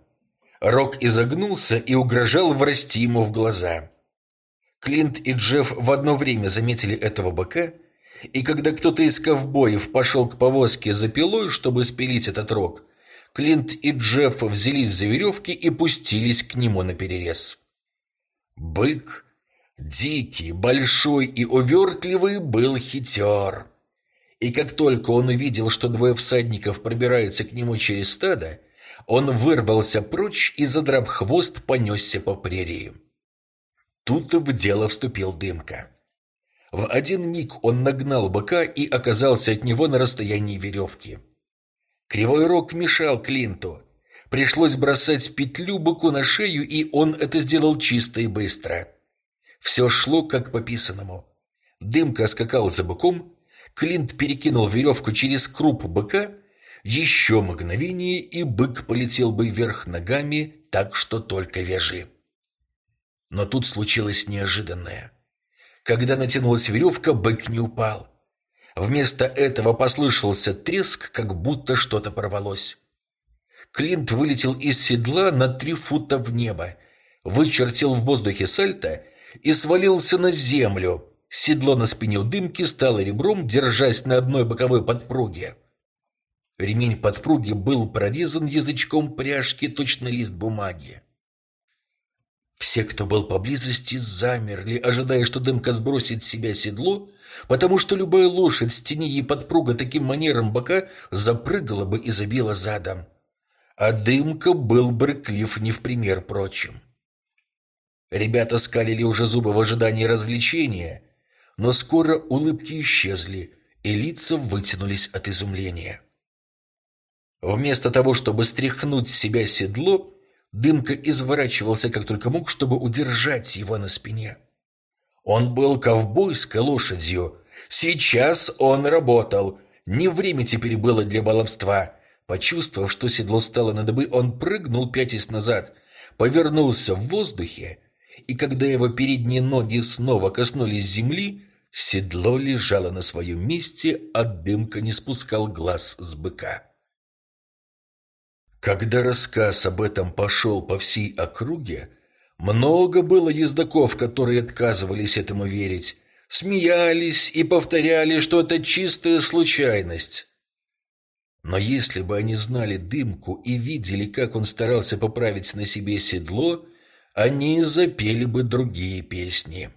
Рог изогнулся и угрожал врасти ему в глаза. Клинт и Джефф в одно время заметили этого быка, и когда кто-то из ковбоев пошел к повозке за пилой, чтобы спилить этот рог, Клинт и Джефф взялись за веревки и пустились к нему на перерез. Бык, дикий, большой и увертливый, был хитер И как только он увидел, что двое всадников пробираются к нему через стадо, он вырвался прочь и, задрав хвост, понесся по прерии. Тут в дело вступил Дымка. В один миг он нагнал быка и оказался от него на расстоянии веревки. Кривой рог мешал Клинту. Пришлось бросать петлю быку на шею, и он это сделал чисто и быстро. Все шло как по писанному. Дымка скакал за быком, Клинт перекинул веревку через круп быка, еще мгновение, и бык полетел бы вверх ногами, так что только вяжи. Но тут случилось неожиданное. Когда натянулась веревка, бык не упал. Вместо этого послышался треск, как будто что-то порвалось. Клинт вылетел из седла на три фута в небо, вычертил в воздухе сальто и свалился на землю. Седло на спине у дымки стало ребром, держась на одной боковой подпруге. Ремень подпруги был прорезан язычком пряжки, точно лист бумаги. Все, кто был поблизости, замерли, ожидая, что дымка сбросит с себя седло, потому что любая лошадь с тени и подпруга таким манером бока запрыгала бы и забила задом. А дымка был брыклив не в пример прочим. Ребята скалили уже зубы в ожидании развлечения, но скоро улыбки исчезли, и лица вытянулись от изумления. Вместо того, чтобы стряхнуть с себя седло, Дымка изворачивался как только мог, чтобы удержать его на спине. Он был ковбойской лошадью. Сейчас он работал. Не время теперь было для баловства. Почувствовав, что седло стало на дыбы, он прыгнул пятясь назад, повернулся в воздухе и когда его передние ноги снова коснулись земли, седло лежало на своем месте, а дымка не спускал глаз с быка. Когда рассказ об этом пошел по всей округе, много было ездаков, которые отказывались этому верить, смеялись и повторяли, что это чистая случайность. Но если бы они знали дымку и видели, как он старался поправить на себе седло, они запели бы другие песни.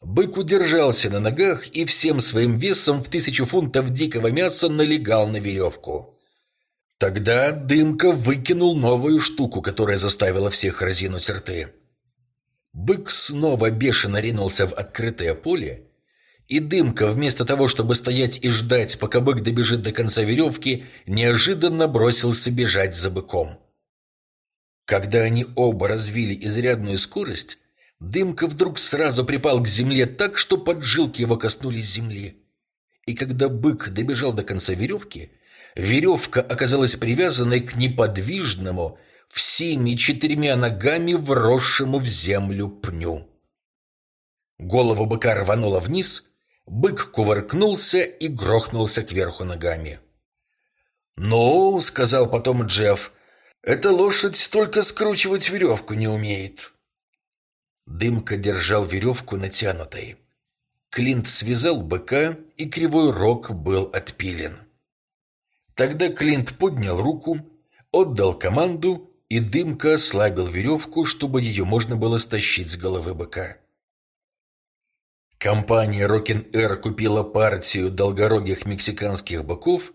Бык удержался на ногах и всем своим весом в тысячу фунтов дикого мяса налегал на веревку. Тогда Дымка выкинул новую штуку, которая заставила всех разинуть рты. Бык снова бешено ринулся в открытое поле, и Дымка, вместо того, чтобы стоять и ждать, пока бык добежит до конца веревки, неожиданно бросился бежать за быком. Когда они оба развили изрядную скорость, Дымка вдруг сразу припал к земле так, что поджилки его коснулись земли. И когда бык добежал до конца веревки, веревка оказалась привязанной к неподвижному, всеми четырьмя ногами вросшему в землю пню. Голову быка рвануло вниз, бык кувыркнулся и грохнулся кверху ногами. «Ну», — сказал потом Джефф, эта лошадь только скручивать веревку не умеет. Дымка держал веревку натянутой. Клинт связал быка, и кривой рог был отпилен. Тогда Клинт поднял руку, отдал команду, и Дымка ослабил веревку, чтобы ее можно было стащить с головы быка. Компания Рокин-Эр купила партию долгорогих мексиканских быков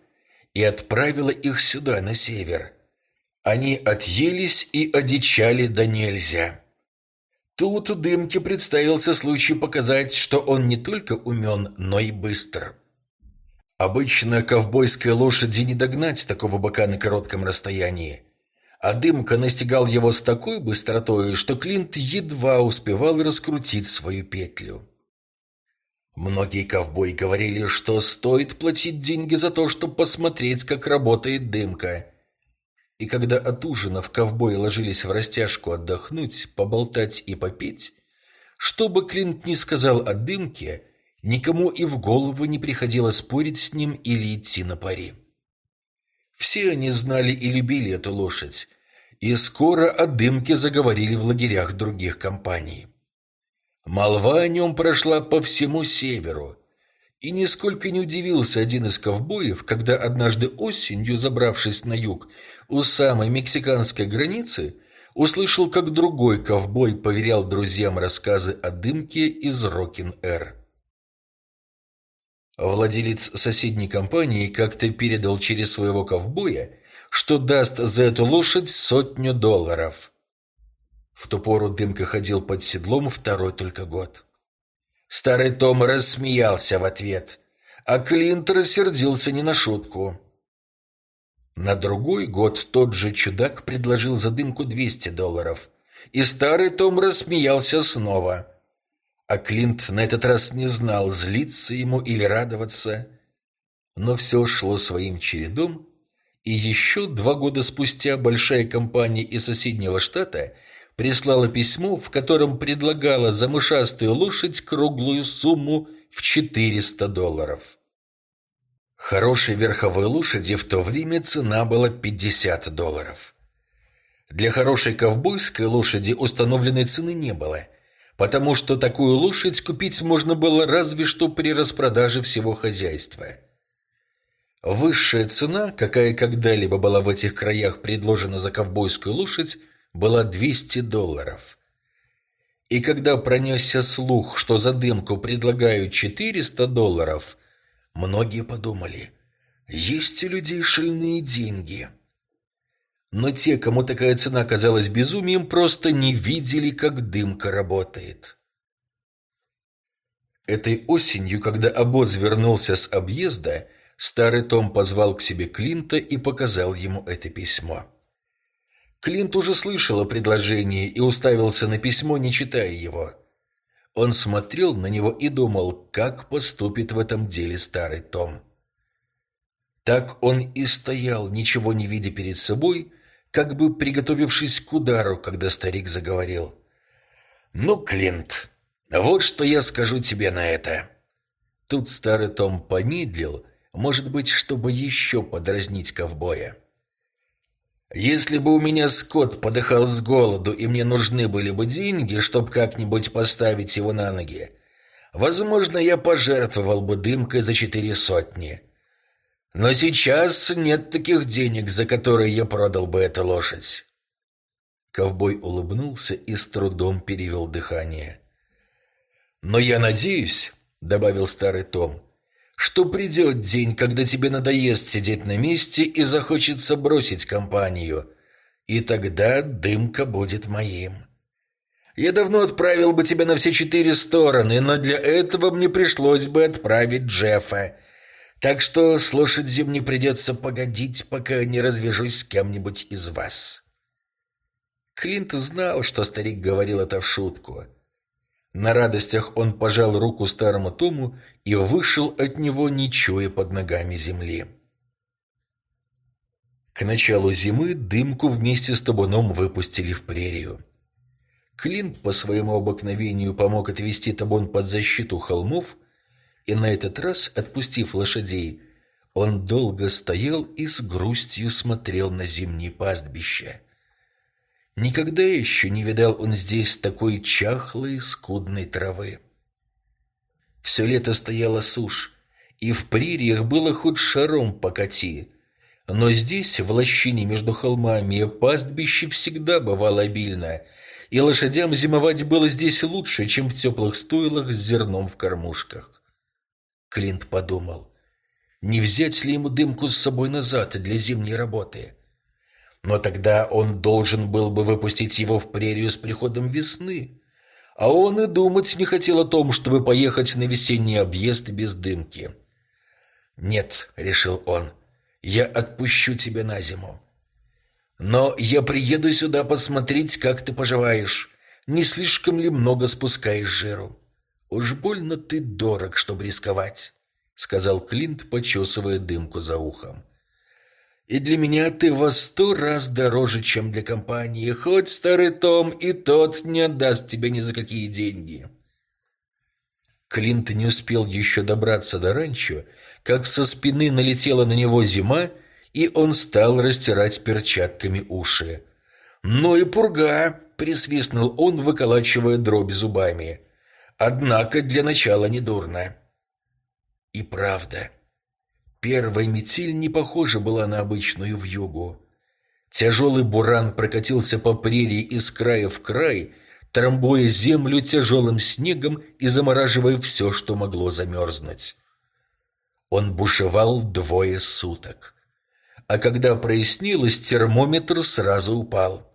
и отправила их сюда, на север – они отъелись и одичали до нельзя. Тут Дымке представился случай показать, что он не только умен, но и быстр. Обычно ковбойской лошади не догнать такого быка на коротком расстоянии. А Дымка настигал его с такой быстротой, что Клинт едва успевал раскрутить свою петлю. Многие ковбои говорили, что стоит платить деньги за то, чтобы посмотреть, как работает Дымка – и когда от ужина в ковбои ложились в растяжку отдохнуть, поболтать и попить, что бы Клинт ни сказал о дымке, никому и в голову не приходило спорить с ним или идти на пари. Все они знали и любили эту лошадь, и скоро о дымке заговорили в лагерях других компаний. Молва о нем прошла по всему северу, и нисколько не удивился один из ковбоев, когда однажды осенью, забравшись на юг, у самой мексиканской границы, услышал, как другой ковбой поверял друзьям рассказы о дымке из Рокин-Эр. Владелец соседней компании как-то передал через своего ковбоя, что даст за эту лошадь сотню долларов. В ту пору Дымка ходил под седлом второй только год. Старый Том рассмеялся в ответ, а Клинт рассердился не на шутку. На другой год тот же чудак предложил за дымку 200 долларов, и старый Том рассмеялся снова. А Клинт на этот раз не знал, злиться ему или радоваться. Но все шло своим чередом, и еще два года спустя большая компания из соседнего штата прислала письмо, в котором предлагала за мышастую лошадь круглую сумму в 400 долларов. Хорошей верховой лошади в то время цена была 50 долларов. Для хорошей ковбойской лошади установленной цены не было, потому что такую лошадь купить можно было разве что при распродаже всего хозяйства. Высшая цена, какая когда-либо была в этих краях предложена за ковбойскую лошадь, была 200 долларов. И когда пронесся слух, что за дымку предлагают 400 долларов – Многие подумали, есть у людей шальные деньги. Но те, кому такая цена казалась безумием, просто не видели, как дымка работает. Этой осенью, когда обоз вернулся с объезда, старый Том позвал к себе Клинта и показал ему это письмо. Клинт уже слышал о предложении и уставился на письмо, не читая его. Он смотрел на него и думал, как поступит в этом деле старый Том. Так он и стоял, ничего не видя перед собой, как бы приготовившись к удару, когда старик заговорил. «Ну, Клинт, вот что я скажу тебе на это». Тут старый Том помедлил, может быть, чтобы еще подразнить ковбоя. Если бы у меня скот подыхал с голоду, и мне нужны были бы деньги, чтобы как-нибудь поставить его на ноги, возможно, я пожертвовал бы дымкой за четыре сотни. Но сейчас нет таких денег, за которые я продал бы эту лошадь. Ковбой улыбнулся и с трудом перевел дыхание. «Но я надеюсь», — добавил старый Том, что придет день, когда тебе надоест сидеть на месте и захочется бросить компанию, и тогда дымка будет моим. Я давно отправил бы тебя на все четыре стороны, но для этого мне пришлось бы отправить Джеффа. Так что слушать зим придется погодить, пока не развяжусь с кем-нибудь из вас». Клинт знал, что старик говорил это в шутку – на радостях он пожал руку старому Тому и вышел от него, не чуя под ногами земли. К началу зимы дымку вместе с табуном выпустили в прерию. Клинт по своему обыкновению помог отвести табун под защиту холмов, и на этот раз, отпустив лошадей, он долго стоял и с грустью смотрел на зимние пастбища. Никогда еще не видал он здесь такой чахлой, скудной травы. Все лето стояла сушь, и в прериях было хоть шаром покати. Но здесь, в лощине между холмами, пастбище всегда бывало обильно, и лошадям зимовать было здесь лучше, чем в теплых стойлах с зерном в кормушках. Клинт подумал, не взять ли ему дымку с собой назад для зимней работы. Но тогда он должен был бы выпустить его в прерию с приходом весны. А он и думать не хотел о том, чтобы поехать на весенний объезд без дымки. «Нет», — решил он, — «я отпущу тебя на зиму. Но я приеду сюда посмотреть, как ты поживаешь, не слишком ли много спускаешь жиру. Уж больно ты дорог, чтобы рисковать», — сказал Клинт, почесывая дымку за ухом. И для меня ты во сто раз дороже, чем для компании, хоть старый Том и тот не отдаст тебе ни за какие деньги. Клинт не успел еще добраться до ранчо, как со спины налетела на него зима, и он стал растирать перчатками уши. «Ну и пурга!» — присвистнул он, выколачивая дробь зубами. «Однако для начала не дурно». И правда, Первая метель не похожа была на обычную вьюгу. Тяжелый буран прокатился по прерии из края в край, трамбуя землю тяжелым снегом и замораживая все, что могло замерзнуть. Он бушевал двое суток. А когда прояснилось, термометр сразу упал.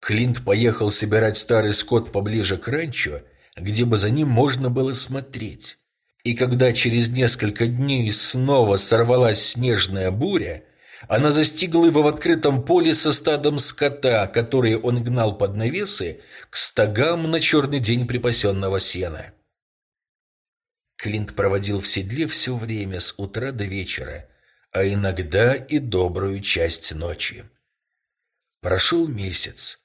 Клинт поехал собирать старый скот поближе к ранчо, где бы за ним можно было смотреть. И когда через несколько дней снова сорвалась снежная буря, она застигла его в открытом поле со стадом скота, которые он гнал под навесы к стогам на черный день припасенного сена. Клинт проводил в седле все время с утра до вечера, а иногда и добрую часть ночи. Прошел месяц,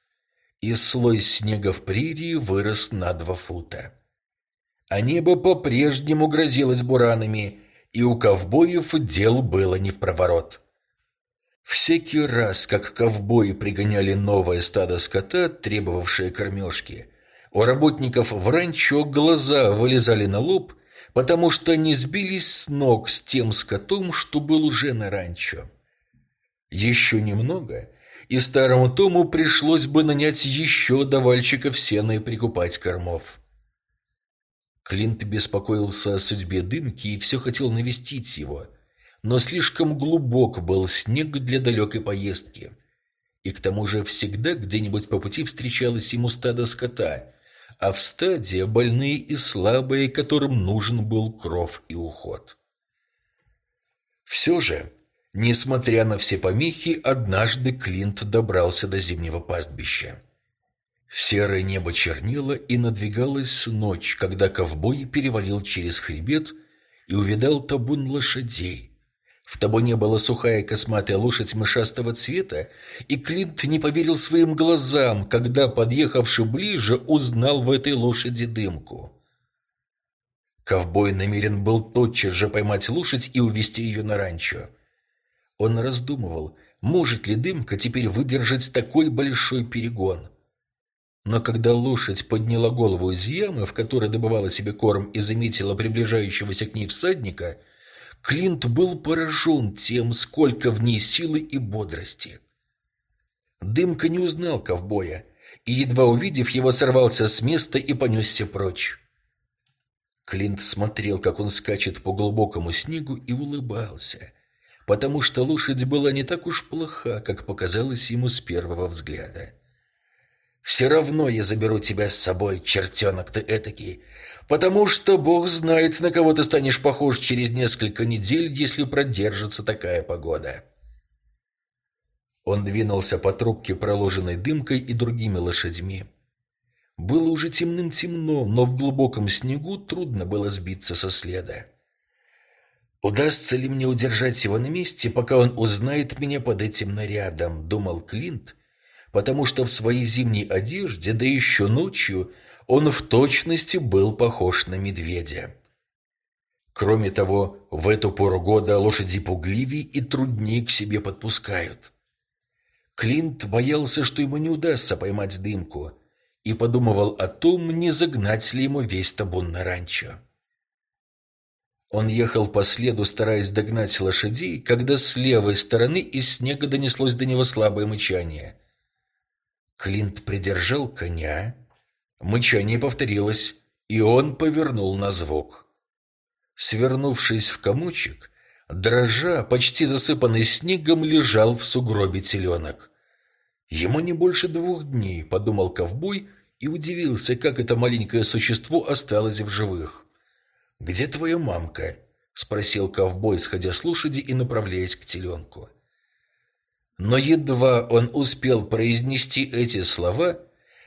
и слой снега в прерии вырос на два фута. А небо по-прежнему грозилось буранами, и у ковбоев дел было не в проворот. Всякий раз, как ковбои пригоняли новое стадо скота, требовавшее кормежки, у работников в ранчо глаза вылезали на лоб, потому что они сбились с ног с тем скотом, что был уже на ранчо. Еще немного, и старому Тому пришлось бы нанять еще давальщиков сена и прикупать кормов. Клинт беспокоился о судьбе дымки и все хотел навестить его – но слишком глубок был снег для далекой поездки. И к тому же всегда где-нибудь по пути встречалось ему стадо скота, а в стаде больные и слабые, которым нужен был кров и уход. Все же, несмотря на все помехи, однажды Клинт добрался до зимнего пастбища. Серое небо чернело, и надвигалась ночь, когда ковбой перевалил через хребет и увидал табун лошадей, в табуне была сухая косматая лошадь мышастого цвета, и Клинт не поверил своим глазам, когда, подъехавший ближе, узнал в этой лошади дымку. Ковбой намерен был тотчас же поймать лошадь и увести ее на ранчо. Он раздумывал, может ли дымка теперь выдержать такой большой перегон. Но когда лошадь подняла голову из ямы, в которой добывала себе корм и заметила приближающегося к ней всадника – Клинт был поражен тем, сколько в ней силы и бодрости. Дымка не узнал ковбоя, и, едва увидев его, сорвался с места и понесся прочь. Клинт смотрел, как он скачет по глубокому снегу, и улыбался, потому что лошадь была не так уж плоха, как показалось ему с первого взгляда. «Все равно я заберу тебя с собой, чертенок ты этакий, потому что Бог знает, на кого ты станешь похож через несколько недель, если продержится такая погода». Он двинулся по трубке, проложенной дымкой и другими лошадьми. Было уже темным-темно, но в глубоком снегу трудно было сбиться со следа. «Удастся ли мне удержать его на месте, пока он узнает меня под этим нарядом?» — думал Клинт, потому что в своей зимней одежде, да еще ночью, он в точности был похож на медведя. Кроме того, в эту пору года лошади пугливее и труднее к себе подпускают. Клинт боялся, что ему не удастся поймать дымку, и подумывал о том, не загнать ли ему весь табун на ранчо. Он ехал по следу, стараясь догнать лошадей, когда с левой стороны из снега донеслось до него слабое мычание. Клинт придержал коня, мычание повторилось, и он повернул на звук. Свернувшись в комочек, дрожа, почти засыпанный снегом, лежал в сугробе теленок. Ему не больше двух дней, подумал ковбой и удивился, как это маленькое существо осталось в живых. «Где твоя мамка?» — спросил ковбой, сходя с лошади и направляясь к теленку. Но едва он успел произнести эти слова,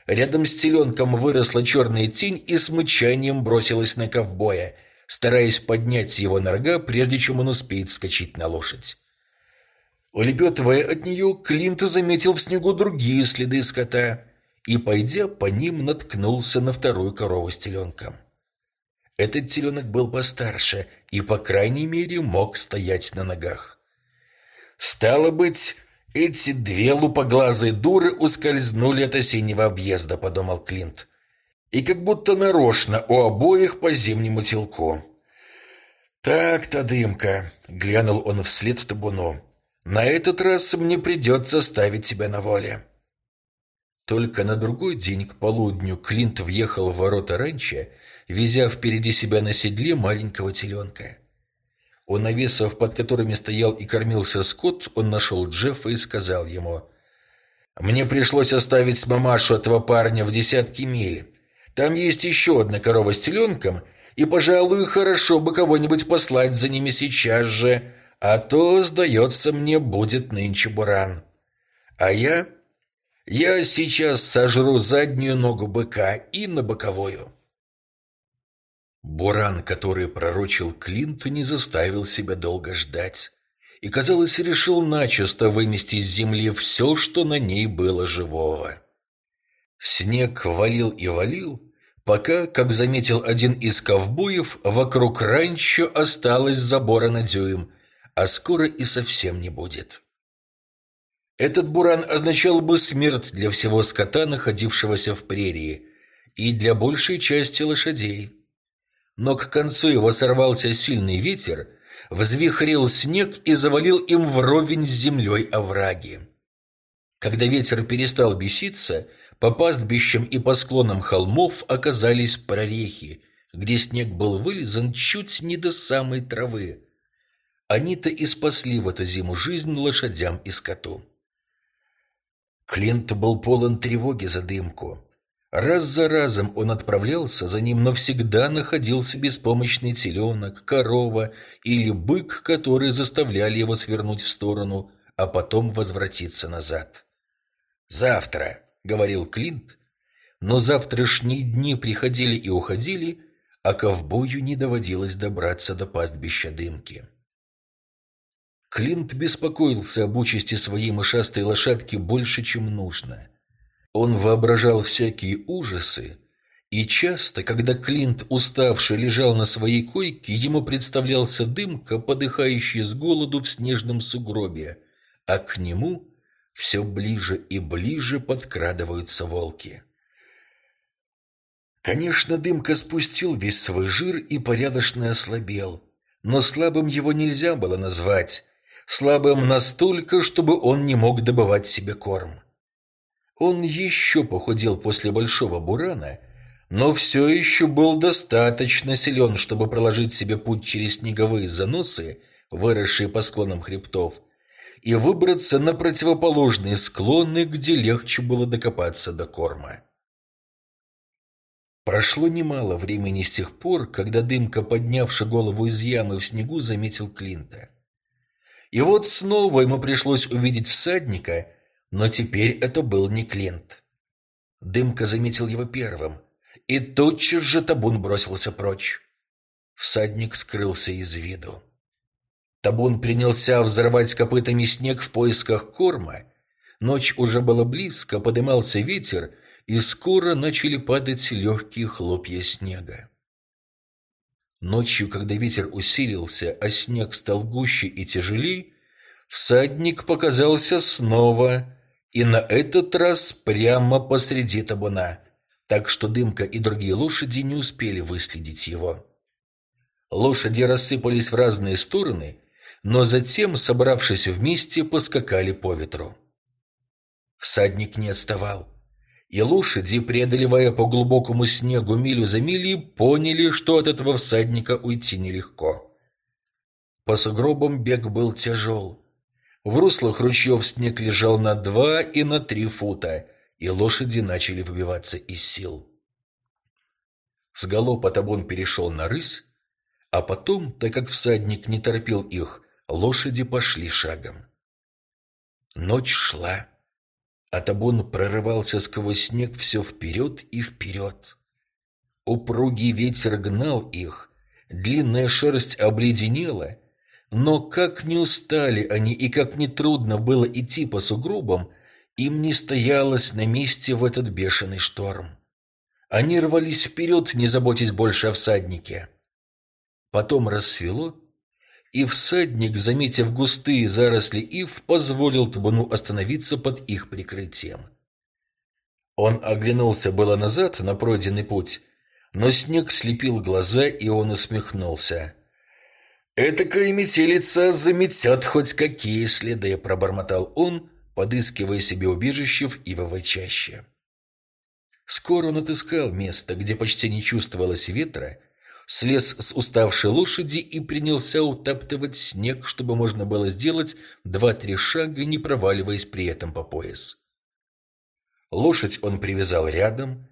рядом с теленком выросла черная тень и с мычанием бросилась на ковбоя, стараясь поднять его на рога, прежде чем он успеет скачать на лошадь. Улепетывая от нее, Клинт заметил в снегу другие следы скота и, пойдя по ним, наткнулся на вторую корову с теленком. Этот теленок был постарше и, по крайней мере, мог стоять на ногах. Стало быть, эти две лупоглазые дуры ускользнули от осеннего объезда, подумал Клинт. И как будто нарочно у обоих по зимнему телку. «Так-то, дымка», — глянул он вслед табуну. «На этот раз мне придется ставить тебя на воле». Только на другой день к полудню Клинт въехал в ворота ранчо, везя впереди себя на седле маленького теленка. У навесов, под которыми стоял и кормился скот, он нашел Джеффа и сказал ему, «Мне пришлось оставить мамашу этого парня в десятки миль. Там есть еще одна корова с теленком, и, пожалуй, хорошо бы кого-нибудь послать за ними сейчас же, а то, сдается мне, будет нынче буран. А я... я сейчас сожру заднюю ногу быка и на боковую». Буран, который пророчил Клинт, не заставил себя долго ждать и, казалось, решил начисто вымести с земли все, что на ней было живого. Снег валил и валил, пока, как заметил один из ковбоев, вокруг ранчо осталось забора на дюйм, а скоро и совсем не будет. Этот буран означал бы смерть для всего скота, находившегося в прерии, и для большей части лошадей но к концу его сорвался сильный ветер, взвихрил снег и завалил им вровень с землей овраги. Когда ветер перестал беситься, по пастбищам и по склонам холмов оказались прорехи, где снег был вылизан чуть не до самой травы. Они-то и спасли в эту зиму жизнь лошадям и скоту. Клинт был полон тревоги за дымку. Раз за разом он отправлялся за ним, но всегда находился беспомощный теленок, корова или бык, которые заставляли его свернуть в сторону, а потом возвратиться назад. «Завтра», — говорил Клинт, но завтрашние дни приходили и уходили, а ковбою не доводилось добраться до пастбища дымки. Клинт беспокоился об участи своей мышастой лошадки больше, чем нужно — он воображал всякие ужасы, и часто, когда Клинт, уставший, лежал на своей койке, ему представлялся дымка, подыхающий с голоду в снежном сугробе, а к нему все ближе и ближе подкрадываются волки. Конечно, дымка спустил весь свой жир и порядочно ослабел, но слабым его нельзя было назвать, слабым настолько, чтобы он не мог добывать себе корм. Он еще похудел после большого бурана, но все еще был достаточно силен, чтобы проложить себе путь через снеговые заносы, выросшие по склонам хребтов, и выбраться на противоположные склоны, где легче было докопаться до корма. Прошло немало времени с тех пор, когда дымка, поднявший голову из ямы в снегу, заметил Клинта. И вот снова ему пришлось увидеть всадника, но теперь это был не Клинт. Дымка заметил его первым, и тотчас же табун бросился прочь. Всадник скрылся из виду. Табун принялся взрывать копытами снег в поисках корма. Ночь уже была близко, подымался ветер, и скоро начали падать легкие хлопья снега. Ночью, когда ветер усилился, а снег стал гуще и тяжелей, всадник показался снова, и на этот раз прямо посреди табуна, так что Дымка и другие лошади не успели выследить его. Лошади рассыпались в разные стороны, но затем, собравшись вместе, поскакали по ветру. Всадник не отставал, и лошади, преодолевая по глубокому снегу милю за милей, поняли, что от этого всадника уйти нелегко. По сугробам бег был тяжел, в руслах ручьев снег лежал на два и на три фута, и лошади начали выбиваться из сил. С галопа табун перешел на рысь, а потом, так как всадник не торопил их, лошади пошли шагом. Ночь шла, а табун прорывался сквозь снег все вперед и вперед. Упругий ветер гнал их, длинная шерсть обледенела — но как не устали они и как не трудно было идти по сугробам, им не стоялось на месте в этот бешеный шторм. Они рвались вперед, не заботясь больше о всаднике. Потом рассвело, и всадник, заметив густые заросли ив, позволил табуну остановиться под их прикрытием. Он оглянулся было назад на пройденный путь, но снег слепил глаза, и он усмехнулся. «Этакая метелица заметет хоть какие следы», — пробормотал он, подыскивая себе убежище в ивовой чаще. Скоро он отыскал место, где почти не чувствовалось ветра, слез с уставшей лошади и принялся утаптывать снег, чтобы можно было сделать два-три шага, не проваливаясь при этом по пояс. Лошадь он привязал рядом,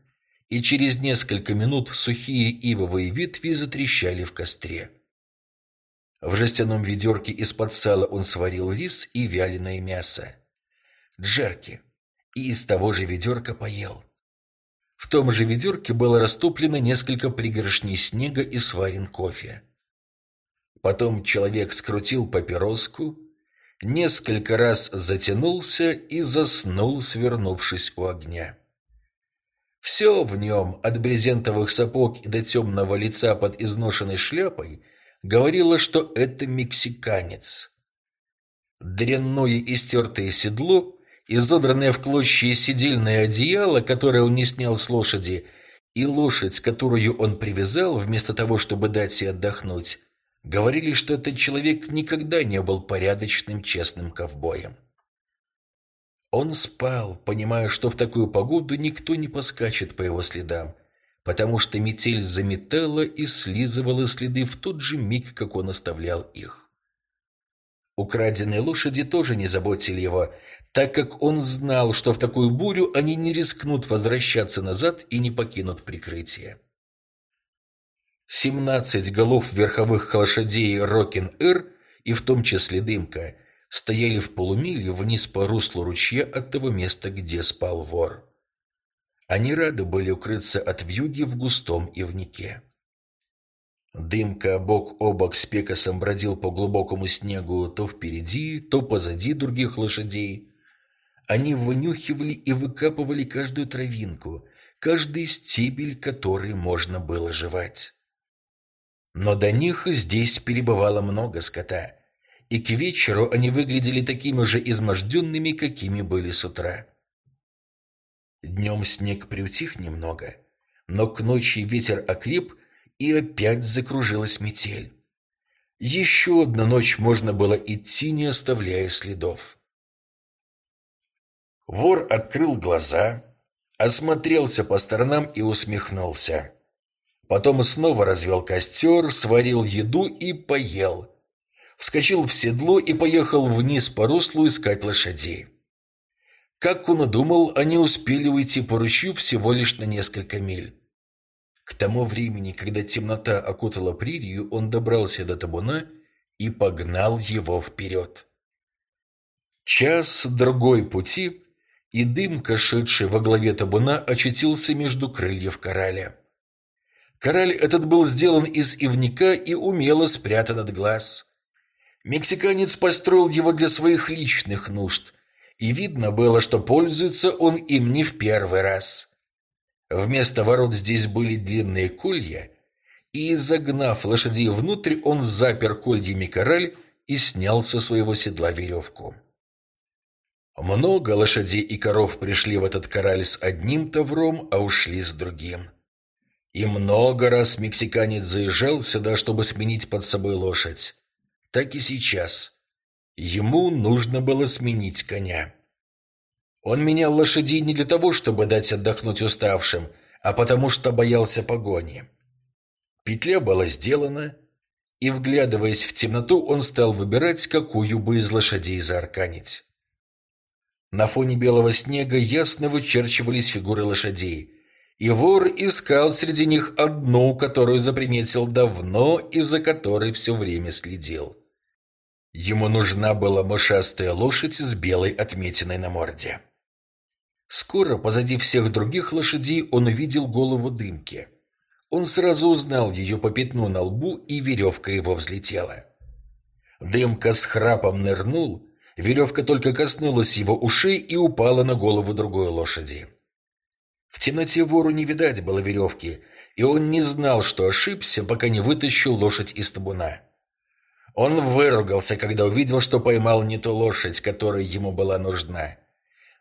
и через несколько минут сухие ивовые ветви затрещали в костре. В жестяном ведерке из-под сала он сварил рис и вяленое мясо. Джерки. И из того же ведерка поел. В том же ведерке было растоплено несколько пригоршней снега и сварен кофе. Потом человек скрутил папироску, несколько раз затянулся и заснул, свернувшись у огня. Все в нем, от брезентовых сапог и до темного лица под изношенной шляпой, говорило, что это мексиканец. Дрянное истертое седло, изодранное в клочья сидельное одеяло, которое он не снял с лошади, и лошадь, которую он привязал, вместо того, чтобы дать ей отдохнуть, говорили, что этот человек никогда не был порядочным, честным ковбоем. Он спал, понимая, что в такую погоду никто не поскачет по его следам, потому что метель заметала и слизывала следы в тот же миг, как он оставлял их. Украденные лошади тоже не заботили его, так как он знал, что в такую бурю они не рискнут возвращаться назад и не покинут прикрытие. Семнадцать голов верховых лошадей Рокин-Эр, и в том числе Дымка, стояли в полумиле вниз по руслу ручья от того места, где спал вор. Они рады были укрыться от вьюги в густом ивнике. Дымка бок о бок с Пекасом бродил по глубокому снегу то впереди, то позади других лошадей. Они вынюхивали и выкапывали каждую травинку, каждый стебель, который можно было жевать. Но до них здесь перебывало много скота – и к вечеру они выглядели такими же изможденными, какими были с утра. Днем снег приутих немного, но к ночи ветер окреп, и опять закружилась метель. Еще одну ночь можно было идти, не оставляя следов. Вор открыл глаза, осмотрелся по сторонам и усмехнулся. Потом снова развел костер, сварил еду и поел – вскочил в седло и поехал вниз по руслу искать лошадей. Как он думал, они успели уйти по ручью всего лишь на несколько миль. К тому времени, когда темнота окутала прерию, он добрался до табуна и погнал его вперед. Час-другой пути, и дымка, шедший во главе табуна, очутился между крыльев кораля. Кораль этот был сделан из ивника и умело спрятан от глаз. Мексиканец построил его для своих личных нужд, и видно было, что пользуется он им не в первый раз. Вместо ворот здесь были длинные колья, и, загнав лошадей внутрь, он запер кольями кораль и снял со своего седла веревку. Много лошадей и коров пришли в этот кораль с одним тавром, а ушли с другим. И много раз мексиканец заезжал сюда, чтобы сменить под собой лошадь так и сейчас. Ему нужно было сменить коня. Он менял лошадей не для того, чтобы дать отдохнуть уставшим, а потому что боялся погони. Петля была сделана, и, вглядываясь в темноту, он стал выбирать, какую бы из лошадей заарканить. На фоне белого снега ясно вычерчивались фигуры лошадей, и вор искал среди них одну, которую заприметил давно и за которой все время следил. Ему нужна была мышастая лошадь с белой отметиной на морде. Скоро позади всех других лошадей он увидел голову дымки. Он сразу узнал ее по пятну на лбу, и веревка его взлетела. Дымка с храпом нырнул, веревка только коснулась его ушей и упала на голову другой лошади. В темноте вору не видать было веревки, и он не знал, что ошибся, пока не вытащил лошадь из табуна. Он выругался, когда увидел, что поймал не ту лошадь, которая ему была нужна.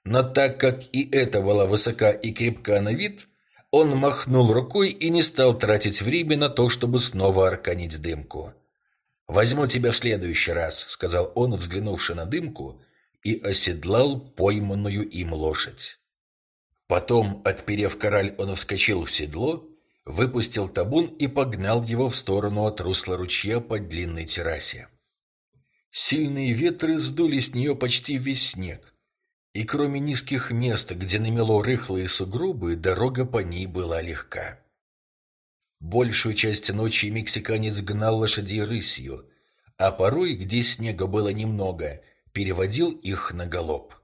Но так как и эта была высока и крепка на вид, он махнул рукой и не стал тратить время на то, чтобы снова арканить дымку. «Возьму тебя в следующий раз», — сказал он, взглянувши на дымку, и оседлал пойманную им лошадь. Потом, отперев кораль, он вскочил в седло, выпустил табун и погнал его в сторону от русла ручья по длинной террасе. Сильные ветры сдули с нее почти весь снег, и кроме низких мест, где намело рыхлые сугробы, дорога по ней была легка. Большую часть ночи мексиканец гнал лошадей рысью, а порой, где снега было немного, переводил их на галоп.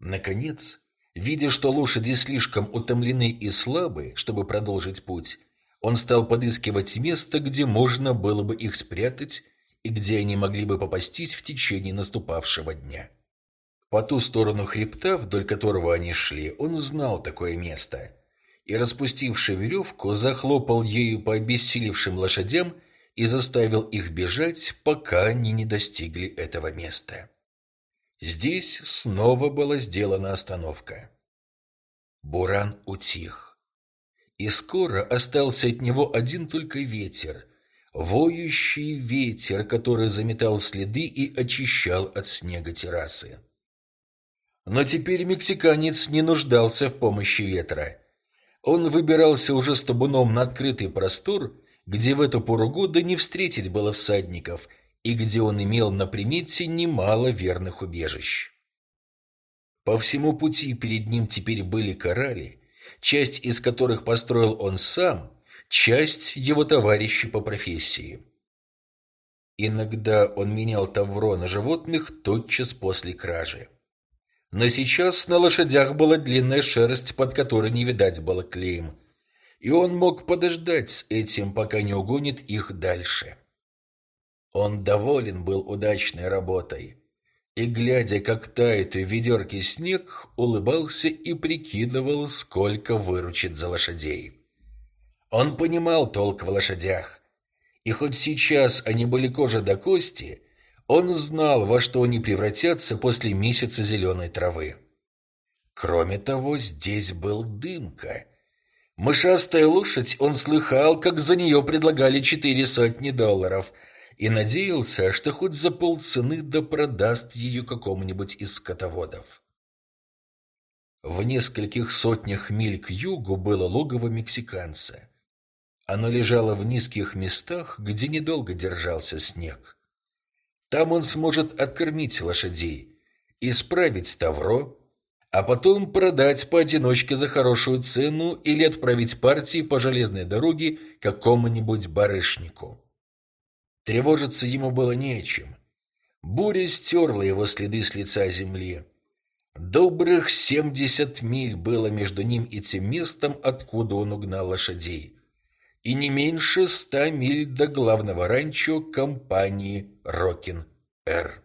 Наконец, видя, что лошади слишком утомлены и слабы, чтобы продолжить путь, он стал подыскивать место, где можно было бы их спрятать и где они могли бы попастись в течение наступавшего дня. По ту сторону хребта, вдоль которого они шли, он знал такое место. И, распустивши веревку, захлопал ею по обессилевшим лошадям и заставил их бежать, пока они не достигли этого места. Здесь снова была сделана остановка. Буран утих. И скоро остался от него один только ветер, воющий ветер, который заметал следы и очищал от снега террасы. Но теперь мексиканец не нуждался в помощи ветра. Он выбирался уже с табуном на открытый простор, где в эту пору года не встретить было всадников, и где он имел на примете немало верных убежищ. По всему пути перед ним теперь были корали, часть из которых построил он сам, часть его товарищи по профессии. Иногда он менял тавро на животных тотчас после кражи. Но сейчас на лошадях была длинная шерсть, под которой не видать было клеем. И он мог подождать с этим, пока не угонит их дальше. Он доволен был удачной работой. И, глядя, как тает в ведерке снег, улыбался и прикидывал, сколько выручит за лошадей. Он понимал толк в лошадях. И хоть сейчас они были кожа до кости, он знал, во что они превратятся после месяца зеленой травы. Кроме того, здесь был дымка. Мышастая лошадь, он слыхал, как за нее предлагали четыре сотни долларов, и надеялся, что хоть за полцены да ее какому-нибудь из скотоводов. В нескольких сотнях миль к югу было логово мексиканца. Оно лежало в низких местах, где недолго держался снег. Там он сможет откормить лошадей, исправить ставро, а потом продать поодиночке за хорошую цену или отправить партии по железной дороге какому-нибудь барышнику. Тревожиться ему было нечем. Буря стерла его следы с лица земли. Добрых семьдесят миль было между ним и тем местом, откуда он угнал лошадей. И не меньше ста миль до главного ранчо компании Рокин Р.